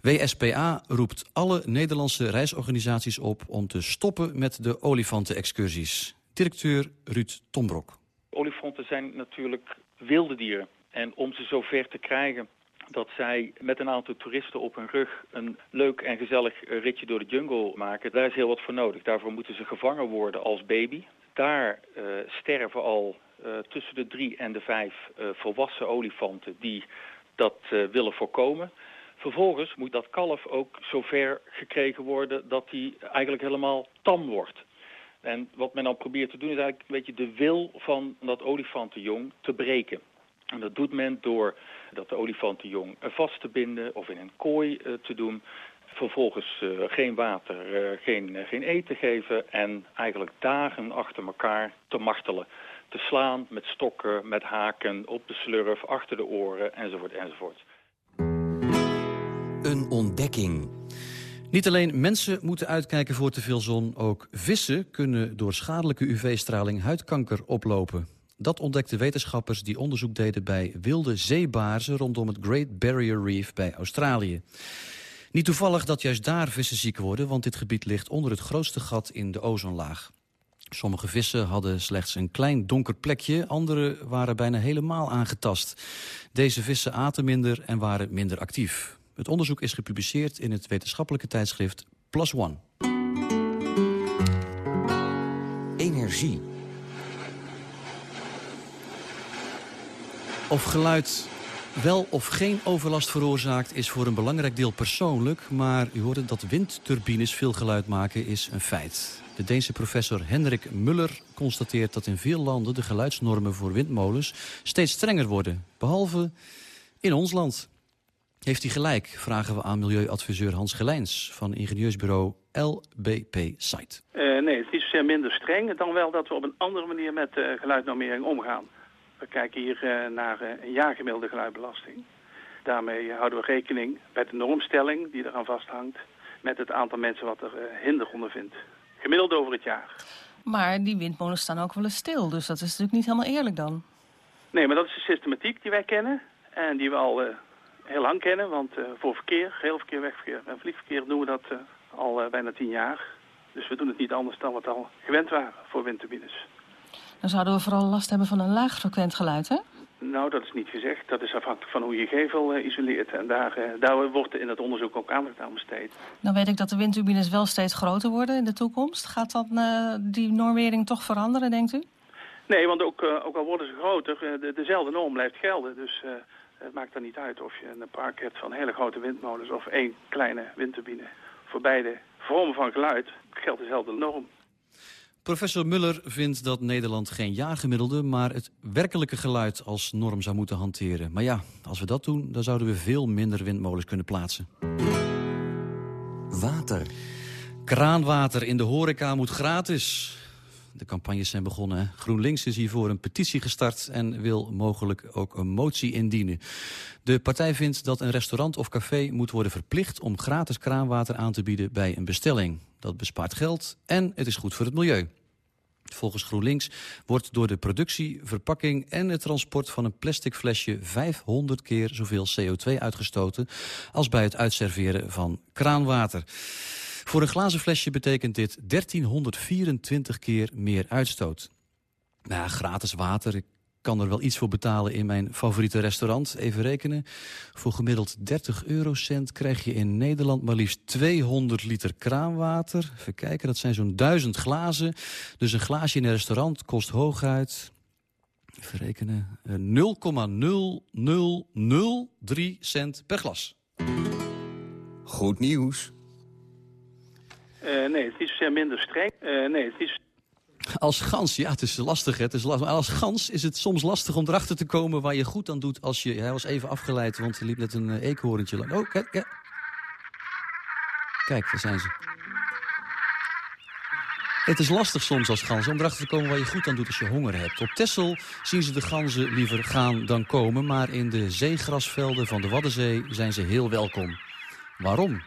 WSPA roept alle Nederlandse reisorganisaties op... om te stoppen met de olifantenexcursies. Directeur Ruud Tombrok. Olifanten zijn natuurlijk wilde dieren. En om ze zover te krijgen dat zij met een aantal toeristen op hun rug een leuk en gezellig ritje door de jungle maken. Daar is heel wat voor nodig. Daarvoor moeten ze gevangen worden als baby. Daar uh, sterven al uh, tussen de drie en de vijf uh, volwassen olifanten die dat willen voorkomen. Vervolgens moet dat kalf ook zover gekregen worden dat hij eigenlijk helemaal tam wordt. En wat men dan probeert te doen is eigenlijk een beetje de wil van dat olifantenjong te breken. En dat doet men door dat de olifantenjong vast te binden of in een kooi uh, te doen. Vervolgens uh, geen water, uh, geen, geen eten geven en eigenlijk dagen achter elkaar te martelen. Te slaan met stokken, met haken, op de slurf, achter de oren enzovoort enzovoort. Een ontdekking. Niet alleen mensen moeten uitkijken voor te veel zon, ook vissen kunnen door schadelijke UV-straling huidkanker oplopen. Dat ontdekten wetenschappers die onderzoek deden bij wilde zeebaarzen rondom het Great Barrier Reef bij Australië. Niet toevallig dat juist daar vissen ziek worden... want dit gebied ligt onder het grootste gat in de ozonlaag. Sommige vissen hadden slechts een klein donker plekje, andere waren bijna helemaal aangetast. Deze vissen aten minder en waren minder actief. Het onderzoek is gepubliceerd in het wetenschappelijke tijdschrift Plus One. Energie. Of geluid wel of geen overlast veroorzaakt is voor een belangrijk deel persoonlijk... maar u hoorde dat windturbines veel geluid maken is een feit. De Deense professor Henrik Muller constateert dat in veel landen... de geluidsnormen voor windmolens steeds strenger worden. Behalve in ons land. Heeft hij gelijk, vragen we aan milieuadviseur Hans Gelijns... van ingenieursbureau LBP Site. Uh, nee, het is minder streng... dan wel dat we op een andere manier met uh, geluidnormering omgaan. We kijken hier uh, naar een jaargemiddelde geluidbelasting. Daarmee houden we rekening bij de normstelling die eraan vasthangt... met het aantal mensen wat er hinder ondervindt. Gemiddeld over het jaar. Maar die windmolens staan ook wel eens stil, dus dat is natuurlijk niet helemaal eerlijk dan. Nee, maar dat is de systematiek die wij kennen en die we al uh, heel lang kennen. Want uh, voor verkeer, geheel verkeer, wegverkeer en vliegverkeer doen we dat uh, al bijna tien jaar. Dus we doen het niet anders dan wat al gewend waren voor windturbines. Dan zouden we vooral last hebben van een laagfrequent geluid, hè? Nou, dat is niet gezegd. Dat is afhankelijk van hoe je gevel uh, isoleert. En daar, uh, daar wordt in het onderzoek ook aandacht aan besteed. Dan weet ik dat de windturbines wel steeds groter worden in de toekomst. Gaat dan uh, die normering toch veranderen, denkt u? Nee, want ook, ook al worden ze groter, de, dezelfde norm blijft gelden. Dus het maakt dan niet uit of je een park hebt van hele grote windmolens of één kleine windturbine. Voor beide vormen van geluid geldt dezelfde norm. Professor Muller vindt dat Nederland geen jaargemiddelde... maar het werkelijke geluid als norm zou moeten hanteren. Maar ja, als we dat doen, dan zouden we veel minder windmolens kunnen plaatsen. Water. Kraanwater in de horeca moet gratis. De campagnes zijn begonnen. GroenLinks is hiervoor een petitie gestart... en wil mogelijk ook een motie indienen. De partij vindt dat een restaurant of café moet worden verplicht... om gratis kraanwater aan te bieden bij een bestelling. Dat bespaart geld en het is goed voor het milieu. Volgens GroenLinks wordt door de productie, verpakking en het transport van een plastic flesje 500 keer zoveel CO2 uitgestoten als bij het uitserveren van kraanwater. Voor een glazen flesje betekent dit 1324 keer meer uitstoot. Nou gratis water, kan er wel iets voor betalen in mijn favoriete restaurant. Even rekenen. Voor gemiddeld 30 eurocent krijg je in Nederland maar liefst 200 liter kraanwater. Even kijken, dat zijn zo'n 1000 glazen. Dus een glaasje in een restaurant kost hooguit... Even rekenen. 0,0003 cent per glas. Goed nieuws. Uh, nee, het is zozeer minder streng. Uh, nee, het is als gans, ja, het is lastig. Het is lastig. Maar als gans is het soms lastig om erachter te komen waar je goed aan doet. Als je, hij was even afgeleid, want er liep net een uh, eekhoorntje lang. Oh, kijk, kijk. Kijk, daar zijn ze. Het is lastig soms als gans om erachter te komen waar je goed aan doet als je honger hebt. Op Texel zien ze de ganzen liever gaan dan komen. Maar in de zeegrasvelden van de Waddenzee zijn ze heel welkom. Waarom?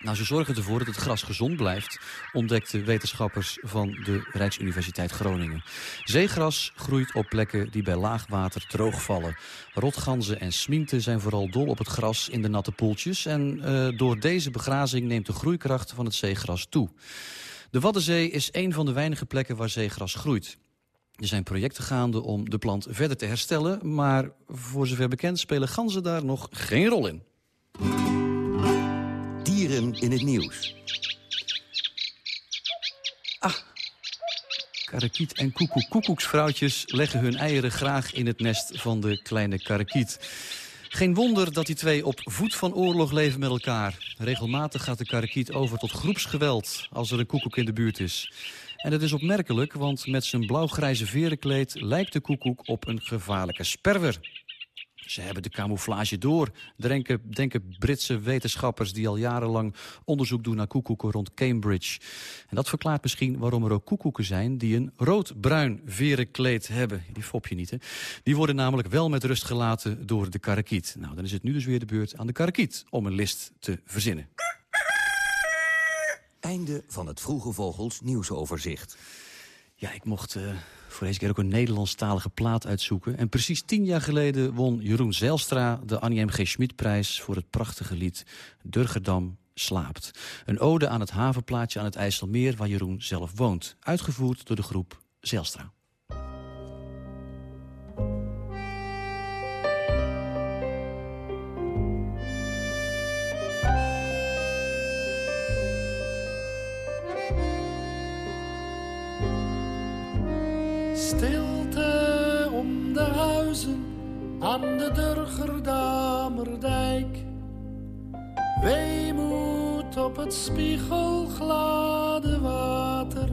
Nou, ze zorgen ervoor dat het gras gezond blijft, ontdekten wetenschappers van de Rijksuniversiteit Groningen. Zeegras groeit op plekken die bij laag water droogvallen. Rotganzen en sminten zijn vooral dol op het gras in de natte poeltjes. En uh, door deze begrazing neemt de groeikracht van het zeegras toe. De Waddenzee is een van de weinige plekken waar zeegras groeit. Er zijn projecten gaande om de plant verder te herstellen... maar voor zover bekend spelen ganzen daar nog geen rol in. Dieren in het nieuws. Ah, karakiet en koekoek. Koekoeksvrouwtjes leggen hun eieren graag in het nest van de kleine karakiet. Geen wonder dat die twee op voet van oorlog leven met elkaar. Regelmatig gaat de karakiet over tot groepsgeweld als er een koekoek in de buurt is. En dat is opmerkelijk, want met zijn blauw-grijze verenkleed lijkt de koekoek op een gevaarlijke sperwer. Ze hebben de camouflage door, denken, denken Britse wetenschappers... die al jarenlang onderzoek doen naar koekoeken rond Cambridge. En dat verklaart misschien waarom er ook koekoeken zijn... die een rood-bruin verenkleed hebben. Die fop je niet, hè? Die worden namelijk wel met rust gelaten door de karakiet. Nou, dan is het nu dus weer de beurt aan de karakiet om een list te verzinnen. Einde van het Vroege Vogels nieuwsoverzicht. Ja, ik mocht uh, voor deze keer ook een Nederlandstalige plaat uitzoeken. En precies tien jaar geleden won Jeroen Zijlstra de Annie M. G. Schmid-prijs... voor het prachtige lied Durgerdam slaapt. Een ode aan het havenplaatje aan het IJsselmeer waar Jeroen zelf woont. Uitgevoerd door de groep Zijlstra. Stilte om de huizen aan de Durgerdamerdijk. Weemoed op het spiegelglade water.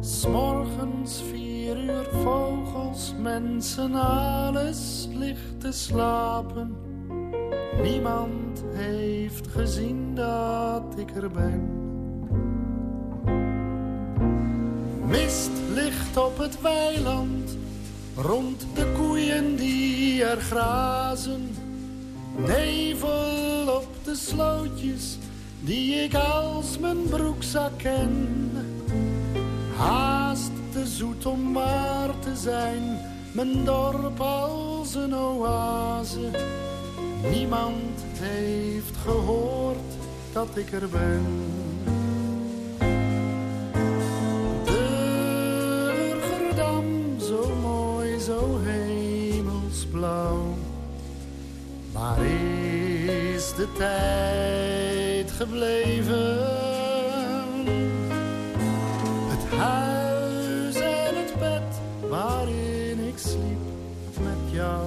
S'morgens vier uur vogels, mensen, alles ligt te slapen. Niemand heeft gezien dat ik er ben. Mist ligt op het weiland, rond de koeien die er grazen. Nevel op de slootjes, die ik als mijn broekzak ken. Haast te zoet om waar te zijn, mijn dorp als een oase. Niemand heeft gehoord dat ik er ben. Waar is de tijd gebleven? Het huis en het bed waarin ik sliep met jou.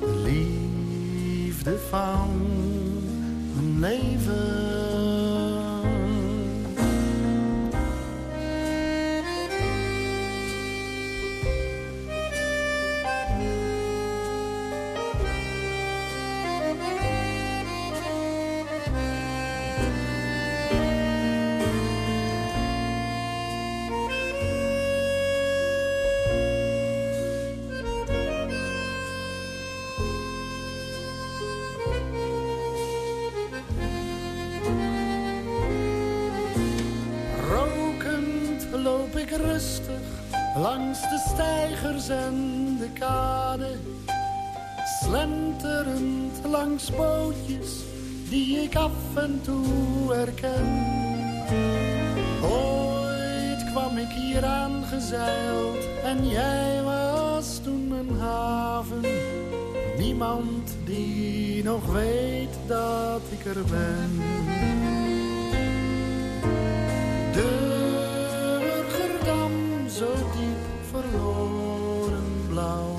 De liefde van mijn leven. Langs de stijgers en de kade. Slenterend langs bootjes die ik af en toe herken. Ooit kwam ik hier aangezeild en jij was toen mijn haven. Niemand die nog weet dat ik er ben. Verloren blauw.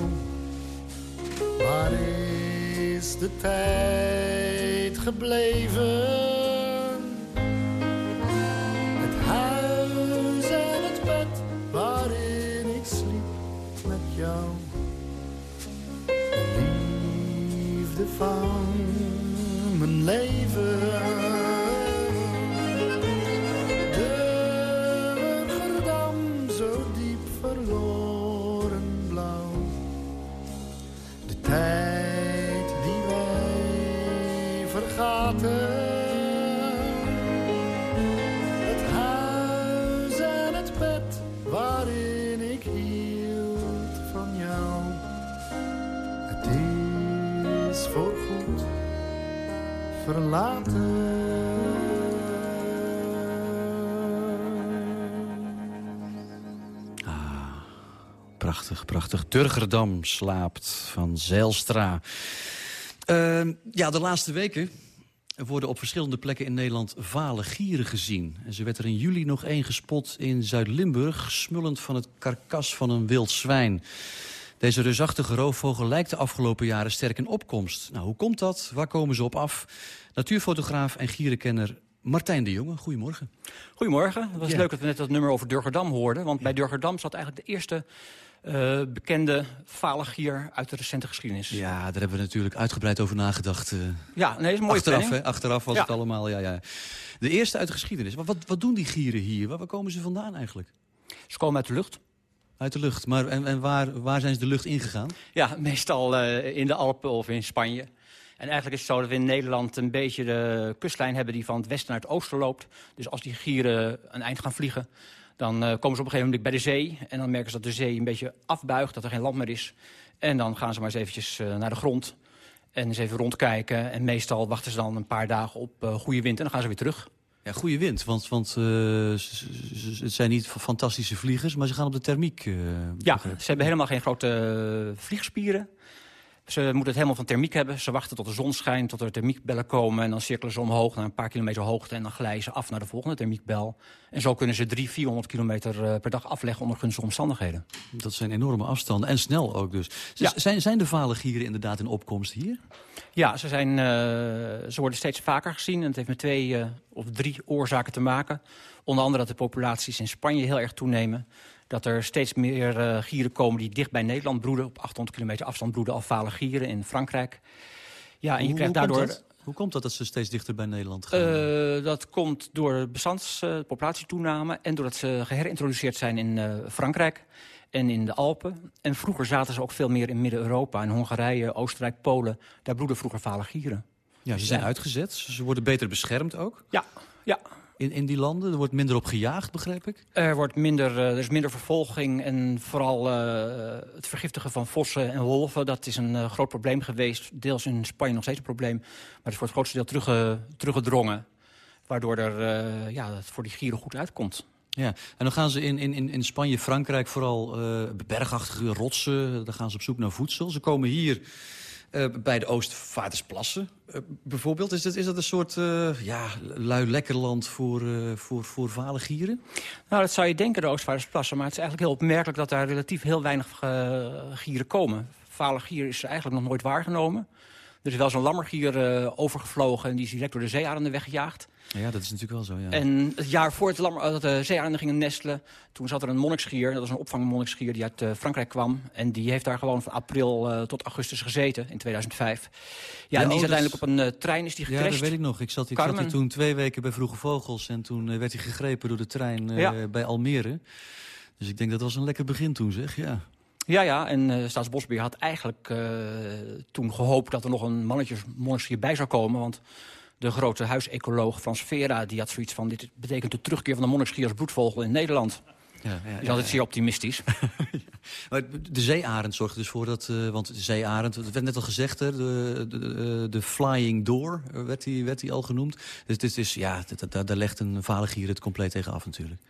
Waar is de tijd gebleven? Verlaten. Ah, prachtig, prachtig. Durgerdam slaapt van Zeilstra. Uh, ja, de laatste weken worden op verschillende plekken in Nederland vale gieren gezien. En ze werd er in juli nog één gespot in Zuid-Limburg... smullend van het karkas van een wild zwijn. Deze reusachtige roofvogel lijkt de afgelopen jaren sterk in opkomst. Nou, hoe komt dat? Waar komen ze op af? Natuurfotograaf en gierenkenner Martijn de Jonge, goedemorgen. Goedemorgen. Het was leuk dat we net dat nummer over Durgerdam hoorden. Want bij Durgerdam zat eigenlijk de eerste uh, bekende faligier uit de recente geschiedenis. Ja, daar hebben we natuurlijk uitgebreid over nagedacht. Uh, ja, nee, is een mooie achteraf, hè, achteraf was het allemaal, ja, ja. De eerste uit de geschiedenis. Wat, wat, wat doen die gieren hier? Waar, waar, komen ze vandaan eigenlijk? Ze komen uit de lucht. Uit de lucht. Maar en, en waar, waar zijn ze de lucht ingegaan? Ja, meestal uh, in de Alpen of in Spanje. En eigenlijk is het zo dat we in Nederland een beetje de kustlijn hebben... die van het westen naar het oosten loopt. Dus als die gieren een eind gaan vliegen... dan uh, komen ze op een gegeven moment bij de zee. En dan merken ze dat de zee een beetje afbuigt, dat er geen land meer is. En dan gaan ze maar eens eventjes uh, naar de grond. En eens even rondkijken. En meestal wachten ze dan een paar dagen op goede wind. En dan gaan ze weer terug. Ja, goede wind, want, want uh, het zijn niet fantastische vliegers, maar ze gaan op de thermiek. Uh, ja, ze hebben helemaal geen grote vliegspieren. Ze moeten het helemaal van thermiek hebben. Ze wachten tot de zon schijnt, tot er thermiekbellen komen... en dan cirkelen ze omhoog naar een paar kilometer hoogte... en dan glijden ze af naar de volgende thermiekbel. En zo kunnen ze 300, 400 kilometer per dag afleggen onder gunstige omstandigheden. Dat zijn enorme afstanden en snel ook dus. Ja. Zijn, zijn de vale gieren inderdaad in opkomst hier? Ja, ze, zijn, uh, ze worden steeds vaker gezien. En het heeft met twee uh, of drie oorzaken te maken. Onder andere dat de populaties in Spanje heel erg toenemen. Dat er steeds meer uh, gieren komen die dicht bij Nederland broeden. Op 800 kilometer afstand broeden al vale gieren in Frankrijk. Ja, en je hoe, krijgt hoe daardoor... Komt hoe komt dat dat ze steeds dichter bij Nederland gaan? dat komt door bestandspopulatietoename... en doordat ze geherintroduceerd zijn in Frankrijk en in de Alpen. En vroeger zaten ze ook veel meer in Midden-Europa. In Hongarije, Oostenrijk, Polen. Daar broeden vroeger vale gieren. Ja, ze zijn ja. uitgezet. Ze worden beter beschermd ook. Ja, ja. In, in die landen? Er wordt minder op gejaagd, begrijp ik? Er, wordt minder, uh, er is minder vervolging en vooral uh, het vergiftigen van vossen en wolven... dat is een uh, groot probleem geweest. Deels in Spanje nog steeds een probleem. Maar het is voor het grootste deel terugge, teruggedrongen. Waardoor er, ja, het voor die gieren goed uitkomt. Ja, en dan gaan ze in, in, in Spanje, Frankrijk vooral bergachtige rotsen. Dan gaan ze op zoek naar voedsel. Ze komen hier uh, bij de Oostvaardersplassen uh, bijvoorbeeld. Is dat, is dat een soort ja, lui lekker land voor, voor, voor vale gieren? Nou, dat zou je denken, de Oostvaardersplassen. Maar het is eigenlijk heel opmerkelijk dat daar relatief heel weinig gieren komen. Vale gier is eigenlijk nog nooit waargenomen. Er is wel zo'n lammergier overgevlogen en die is direct door de zeearenden weggejaagd. Ja, dat is natuurlijk wel zo, ja. En het jaar voor het de zeearenden gingen nestelen... toen zat er een monniksgier, dat was een opvangmonniksgier... die uit uh, Frankrijk kwam. En die heeft daar gewoon van april uh, tot augustus gezeten, in 2005. Ja, en die is uiteindelijk op een uh, trein is die gecrashed. Ja, dat weet ik nog. Ik zat, ik zat hier toen twee weken bij Vroege Vogels... en toen werd hij gegrepen door de trein ja. bij Almere. Dus ik denk dat was een lekker begin toen, zeg, ja. Ja, ja, en uh, Staatsbosbeheer had eigenlijk uh, toen gehoopt... dat er nog een mannetjesmonniksgier bij zou komen, want de grote huisecoloog Frans Vera... die had zoiets van, dit betekent de terugkeer van de monniksgier als bloedvogel in Nederland. Ja, ja, ja, is altijd zeer optimistisch. maar de zeearend zorgt dus voor dat... Uh, want de zeearend, het werd net al gezegd, hè, de, de, de flying door werd die, werd die al genoemd. Dus het is, ja, daar legt een valengier het compleet tegen af natuurlijk.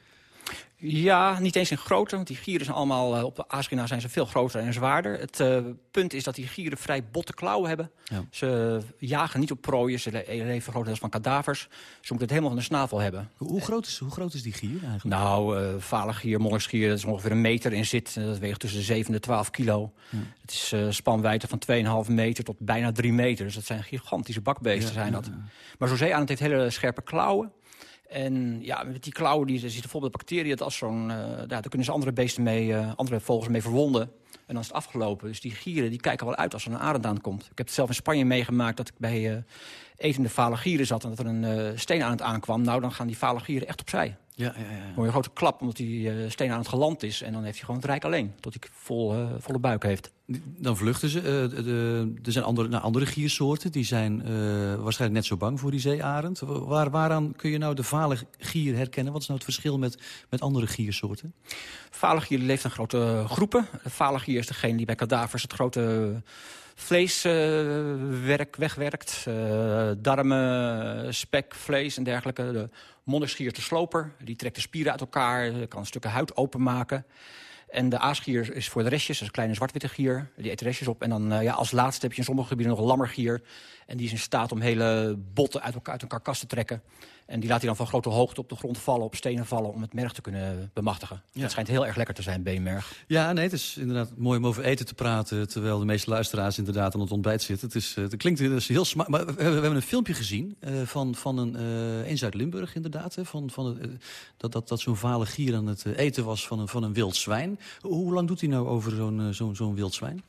Ja, niet eens in grootte, want die gieren zijn allemaal uh, op de Aasgina zijn ze veel groter en zwaarder. Het uh, punt is dat die gieren vrij botte klauwen hebben. Ja. Ze jagen niet op prooien, ze le leven grotendeels van kadavers. Ze moeten het helemaal van de snavel hebben. Hoe groot is, hoe groot is die gier eigenlijk? Nou, uh, valengier, mollingsgier, dat is ongeveer een meter in zit. Dat weegt tussen de 7 en de 12 kilo. Ja. Het is uh, spanwijdte van 2,5 meter tot bijna 3 meter. Dus dat zijn gigantische bakbeesten ja, zijn dat. Maar zo'n zeearend heeft hele scherpe klauwen. En ja, met die klauwen die, zitten vol met bacteriën. Dat als zo'n, ja, daar kunnen ze andere beesten mee, uh, andere vogels mee verwonden. En dan is het afgelopen. Dus die gieren die kijken wel uit als er een arend aankomt. Ik heb het zelf in Spanje meegemaakt dat ik bij uh, etende vale gieren zat... en dat er een uh, steenarend aankwam. Nou, dan gaan die vale gieren echt opzij. Ja, ja, ja. Dan een grote klap omdat die uh, steen aan het geland is. En dan heeft hij gewoon het rijk alleen. Tot hij vol, uh, volle buik heeft. Dan vluchten ze. Uh, de, er zijn andere, nou, andere giersoorten. Die zijn waarschijnlijk net zo bang voor die zeearend. Waar, waaraan kun je nou de vale gier herkennen? Wat is nou het verschil met, met andere giersoorten? Vale gier leeft in grote groepen. De vale gier is degene die bij kadavers het grote vleeswerk uh, wegwerkt. Uh, darmen, spek, vlees en dergelijke. De monniksgier is de sloper. Die trekt de spieren uit elkaar, kan stukken huid openmaken. En de aasgier is voor de restjes, dat is een kleine zwart-witte gier. Die eet de restjes op. En dan uh, ja, als laatste heb je in sommige gebieden nog een lammergier. En die is in staat om hele botten uit elkaar, uit een karkas te trekken. En die laat hij dan van grote hoogte op de grond vallen, op stenen vallen... om het merg te kunnen bemachtigen. Ja. Dat schijnt heel erg lekker te zijn, beenmerg. Ja, nee, het is inderdaad mooi om over eten te praten... terwijl de meeste luisteraars inderdaad aan het ontbijt zitten. Het, is, het klinkt het is heel smaak. Maar we, we, hebben een filmpje gezien uh, van, van een uh, in Zuid-Limburg inderdaad. Hè, van, van, uh, dat dat, dat zo'n vale gier aan het eten was van een, van een wild zwijn. Hoe lang doet hij nou over zo'n zo'n zo'n wild zwijn?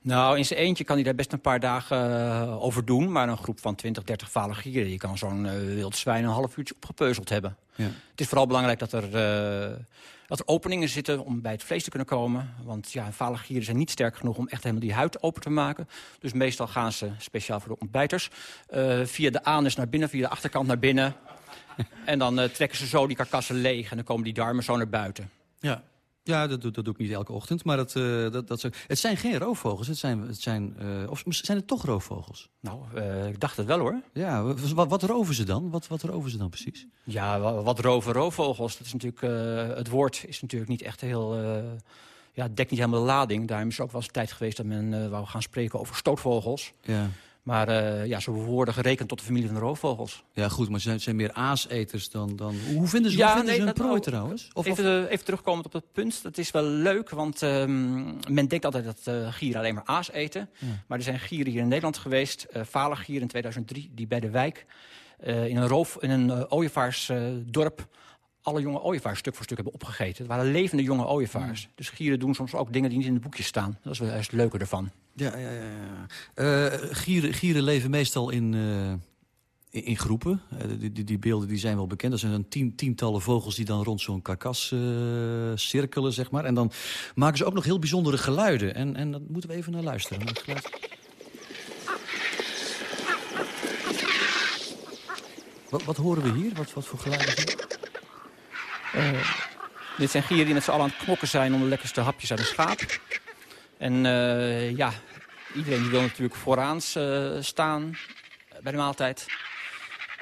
Nou, in zijn eentje kan hij daar best een paar dagen uh, over doen. Maar een groep van 20, 30 vale gieren... je kan zo'n uh, wild zwijn een half uurtje opgepeuzeld hebben. Ja. Het is vooral belangrijk dat er, uh, dat er openingen zitten om bij het vlees te kunnen komen. Want ja, vale gieren zijn niet sterk genoeg om echt helemaal die huid open te maken. Dus meestal gaan ze, speciaal voor de ontbijters... via de anus naar binnen, via de achterkant naar binnen. en dan trekken ze zo die karkassen leeg en dan komen die darmen zo naar buiten. Ja, ja, dat, dat, doe ik niet elke ochtend. Maar dat, uh, dat, dat, het zijn geen roofvogels. Het zijn, het zijn, uh, of zijn het toch roofvogels? Nou, uh, ik dacht het wel hoor. Ja, wat, wat roven ze dan? Wat, wat roven ze dan precies? Ja, wat, wat roven roofvogels? Dat is natuurlijk, het woord is natuurlijk niet echt heel... ja, het dekt niet helemaal de lading. Daarom is er ook wel eens een tijd geweest dat men wou gaan spreken over stootvogels. Ja. Maar uh, ja, ze worden gerekend tot de familie van de roofvogels. Ja, goed, maar ze zijn, meer aaseters dan... dan... Hoe vinden ze, ja, hoe vinden nee, ze hun prooi trouwens? Of, even, even terugkomend op dat punt. Dat is wel leuk, want um, men denkt altijd dat uh, gieren alleen maar aas eten. Ja. Maar er zijn gieren hier in Nederland geweest, uh, gieren in 2003... die bij de wijk in een, roof, in een ooievaarsdorp alle jonge ooievaars stuk voor stuk hebben opgegeten. Het waren levende jonge ooievaars. Mm. Dus gieren doen soms ook dingen die niet in de boekjes staan. Dat is wel het leuke ervan. Ja, ja, ja. Uh, gieren, gieren leven meestal in, uh, in, in, groepen. Uh, die, die, die, beelden die zijn wel bekend. Er zijn dan tien, tientallen vogels die dan rond zo'n karkas cirkelen, zeg maar. En dan maken ze ook nog heel bijzondere geluiden. En, en daar moeten we even naar luisteren. Wat, wat horen we hier? Wat, wat voor geluiden? Uh, dit zijn gieren die met z'n allen aan het knokken zijn om de lekkerste hapjes uit een schaap. En uh, ja, iedereen wil natuurlijk vooraan uh, staan bij de maaltijd.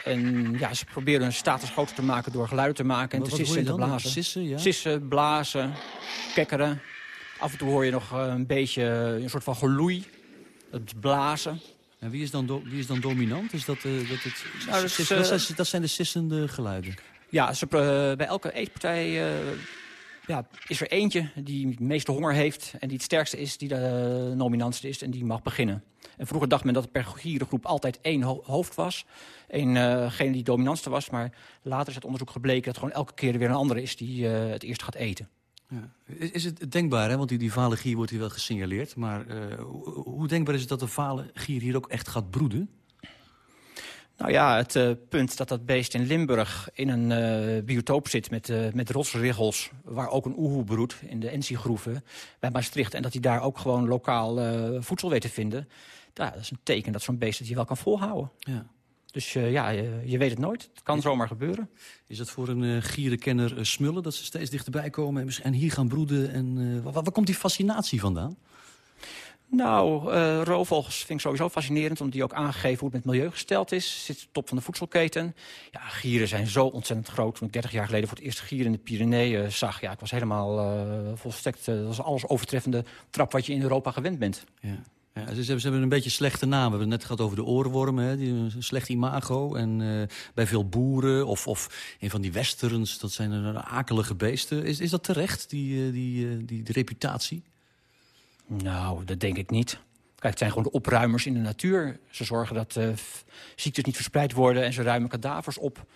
En ja, ze proberen hun status groter te maken door geluiden te maken en te sissen en te blazen. Sissen, ja? sissen, blazen, kekkeren. Af en toe hoor je nog een beetje een soort van geloei. Het blazen. En wie is dan, wie is dan dominant? Is dat, uh, dat, het, nou, dat, uh, dat, zijn de sissende geluiden? Ja, ze, uh, bij elke eetpartij uh, ja, is er eentje die het meeste honger heeft... en die het sterkste is, die de nominantste is en die mag beginnen. En vroeger dacht men dat er per gierengroep altijd één ho hoofd was. Eén uh, die dominantste was. Maar later is het onderzoek gebleken dat gewoon elke keer er weer een andere is... die het eerst gaat eten. Ja. Is het denkbaar, hè? want die, die vale gier wordt hier wel gesignaleerd... maar hoe denkbaar is het dat de vale gier hier ook echt gaat broeden? Nou ja, het uh, punt dat dat beest in Limburg in een uh, biotoop zit met, uh, met rotsriggels... waar ook een oehoe broedt in de Ensi-groeven bij Maastricht... en dat hij daar ook gewoon lokaal voedsel weet te vinden... Ja, dat is een teken dat zo'n beest het je wel kan volhouden. Ja. Dus ja, je, je, weet het nooit. Het kan zomaar gebeuren. Is dat voor een gierenkenner smullen dat ze steeds dichterbij komen... en hier gaan broeden? En, waar, waar komt die fascinatie vandaan? Nou, uh, roofvogels vind ik sowieso fascinerend... omdat die ook aangegeven hoe het met milieu gesteld is. Zit top van de voedselketen. Ja, gieren zijn zo ontzettend groot. Toen ik 30 jaar geleden voor het eerst gieren in de Pyreneeën zag... ja, ik was helemaal uh, volstrekt... Dat was alles overtreffende trap wat je in Europa gewend bent. Ja. Ja, ze, hebben, een beetje slechte naam. We hebben het net gehad over de oorwormen, hè, die een slecht imago. En bij veel boeren of, of een van die westerns, dat zijn akelige beesten. Is, is dat terecht, die, die, die reputatie? Nou, dat denk ik niet. Kijk, het zijn gewoon de opruimers in de natuur. Ze zorgen dat uh, ziektes niet verspreid worden en ze ruimen kadavers op.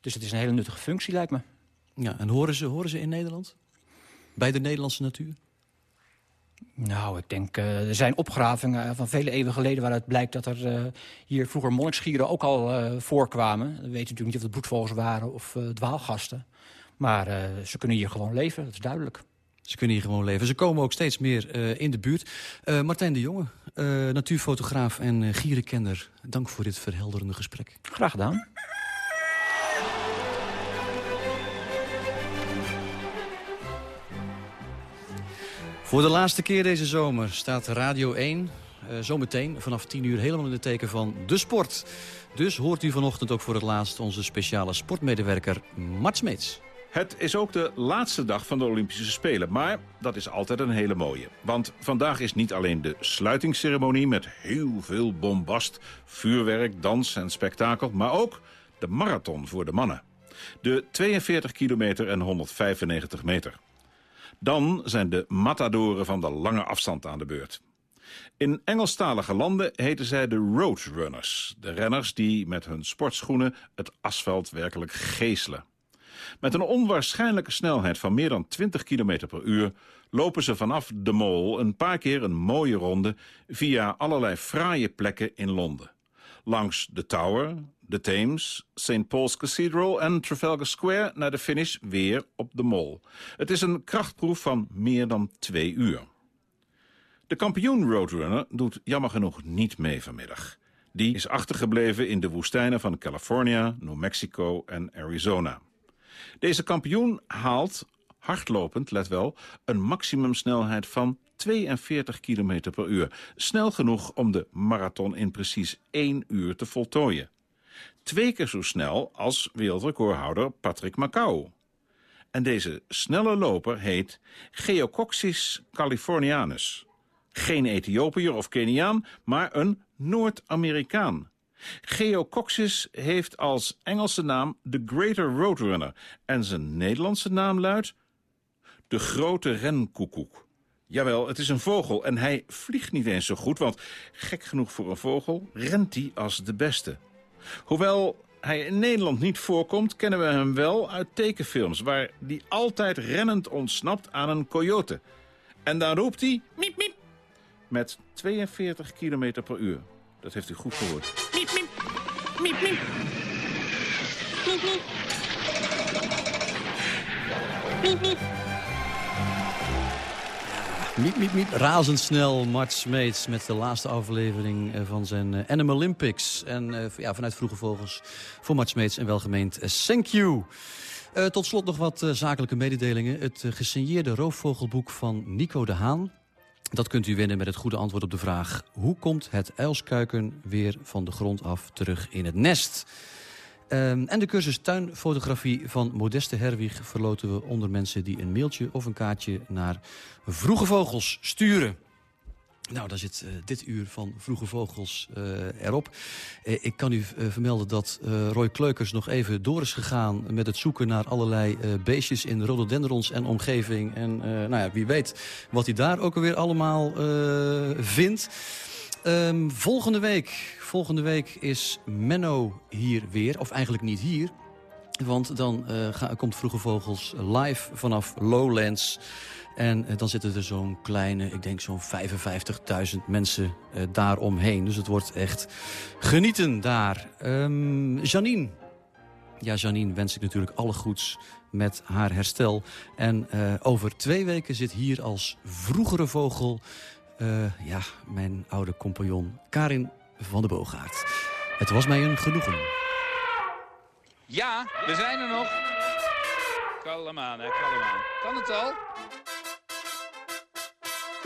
Dus het is een hele nuttige functie, lijkt me. Ja, en horen ze, horen ze in Nederland? Bij de Nederlandse natuur? Nou, ik denk, uh, er zijn opgravingen van vele eeuwen geleden... waaruit blijkt dat er uh, hier vroeger monnikschieren ook al uh, voorkwamen. We weten natuurlijk niet of het bloedvogels waren of dwaalgasten. Maar ze kunnen hier gewoon leven, dat is duidelijk. Ze kunnen hier gewoon leven. Ze komen ook steeds meer uh, in de buurt. Uh, Martijn de Jonge, uh, natuurfotograaf en gierenkenner. Dank voor dit verhelderende gesprek. Graag gedaan. Voor de laatste keer deze zomer staat Radio 1 zometeen vanaf 10 uur helemaal in het teken van de sport. Dus hoort u vanochtend ook voor het laatst onze speciale sportmedewerker Mart Smeets. Het is ook de laatste dag van de Olympische Spelen. Maar dat is altijd een hele mooie. Want vandaag is niet alleen de sluitingsceremonie... met heel veel bombast, vuurwerk, dans en spektakel... maar ook de marathon voor de mannen. De 42 kilometer en 195 meter. Dan zijn de matadoren van de lange afstand aan de beurt. In Engelstalige landen heten zij de roadrunners. De renners die met hun sportschoenen het asfalt werkelijk geeselen. Met een onwaarschijnlijke snelheid van meer dan 20 km per uur... lopen ze vanaf de Mall een paar keer een mooie ronde... via allerlei fraaie plekken in Londen. Langs de Tower, de Thames, St. Paul's Cathedral en Trafalgar Square... naar de finish weer op de Mall. Het is een krachtproef van meer dan twee uur. De kampioen Roadrunner doet jammer genoeg niet mee vanmiddag. Die is achtergebleven in de woestijnen van California, New Mexico en Arizona. Deze kampioen haalt, hardlopend, let wel, een maximumsnelheid van 42 km per uur. Snel genoeg om de marathon in precies 1 uur te voltooien. Twee keer zo snel als wereldrecordhouder Patrick Macau. En deze snelle loper heet Geococcus californianus. Geen Ethiopiër of Keniaan, maar een Noord-Amerikaan. Geococcus heeft als Engelse naam de Greater Roadrunner... en zijn Nederlandse naam luidt de grote renkoekoek. Jawel, het is een vogel en hij vliegt niet eens zo goed... want gek genoeg voor een vogel rent hij als de beste. Hoewel hij in Nederland niet voorkomt, kennen we hem wel uit tekenfilms... waar hij altijd rennend ontsnapt aan een coyote. En dan roept hij... Miep, miep, met 42 km per uur. Dat heeft u goed gehoord. Miep, miep. Miep, miep. Miep, miep. Miep, miep. Miep, miep, miep. Razendsnel Mart Smeets met de laatste aflevering eh, van zijn eh, Animal Olympics. En uh, ja, vanuit Vroege Vogels voor Mart Smeets en welgemeend thank you. Uh, tot slot nog wat uh, zakelijke mededelingen. Het uh, gesigneerde roofvogelboek van Nico de Haan. Dat kunt u winnen met het goede antwoord op de vraag... hoe komt het uilskuiken weer van de grond af terug in het nest? Um, en de cursus tuinfotografie van Modeste Herwig verloten we onder mensen die een mailtje of een kaartje naar Vroege Vogels sturen. Nou, daar zit uh, dit uur van Vroege Vogels uh, erop. Uh, ik kan u vermelden dat Roy Kleukers nog even door is gegaan... met het zoeken naar allerlei beestjes in rhododendrons en omgeving. En nou ja, wie weet wat hij daar ook alweer allemaal vindt. Um, volgende week, volgende week is Menno hier weer. Of eigenlijk niet hier. Want dan komt Vroege Vogels live vanaf Lowlands... En uh, dan zitten er zo'n kleine, ik denk zo'n 55.000 mensen uh, daaromheen. Dus het wordt echt genieten daar. Um, Janine. Ja, Janine wens ik natuurlijk alle goeds met haar herstel. En uh, over twee weken zit hier als vroegere vogel... ja, mijn oude compagnon Karin van de Boogaard. Het was mij een genoegen. Ja, we zijn er nog. Kalm aan, hè, kalm aan. Kan het al?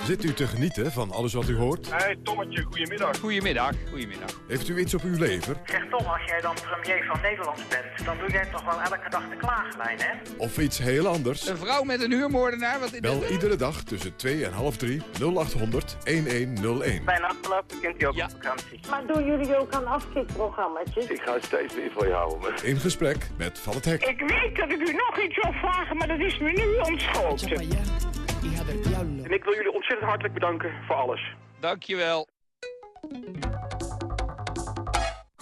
Zit u te genieten van alles wat u hoort? Hey Tommetje, goedemiddag. Goedemiddag, goedemiddag. Heeft u iets op uw lever? Zeg Tom, als jij dan premier van Nederland bent, dan doe jij toch wel elke dag de klaaglijn, hè? Of iets heel anders? Een vrouw met een huurmoordenaar? Wat Bel dit? iedere dag tussen 2 en half 3 0800 1101. Bijna afgelopen kunt u ook ja. op vakantie. Maar doen jullie ook aan afkikprogramma's? Ik ga steeds meer van je houden. In gesprek met Van het Hek. Ik weet dat ik u nog iets wil vragen, maar dat is me nu ontschoten. En ik wil jullie ontzettend hartelijk bedanken voor alles. Dankjewel.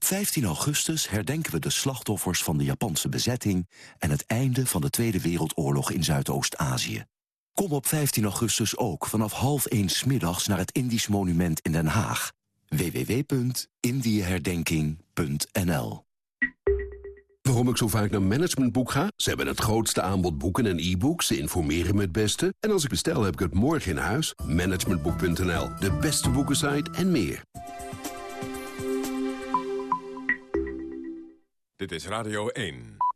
Op 15 augustus herdenken we de slachtoffers van de Japanse bezetting... en het einde van de Tweede Wereldoorlog in Zuidoost-Azië. Kom op 15 augustus ook vanaf half 1 middags naar het Indisch Monument in Den Haag. www.indieherdenking.nl Waarom ik zo vaak naar Managementboek ga? Ze hebben het grootste aanbod boeken en e-books. Ze informeren me het beste. En als ik bestel, heb ik het morgen in huis. Managementboek.nl, de beste boekensite en meer. Dit is Radio 1.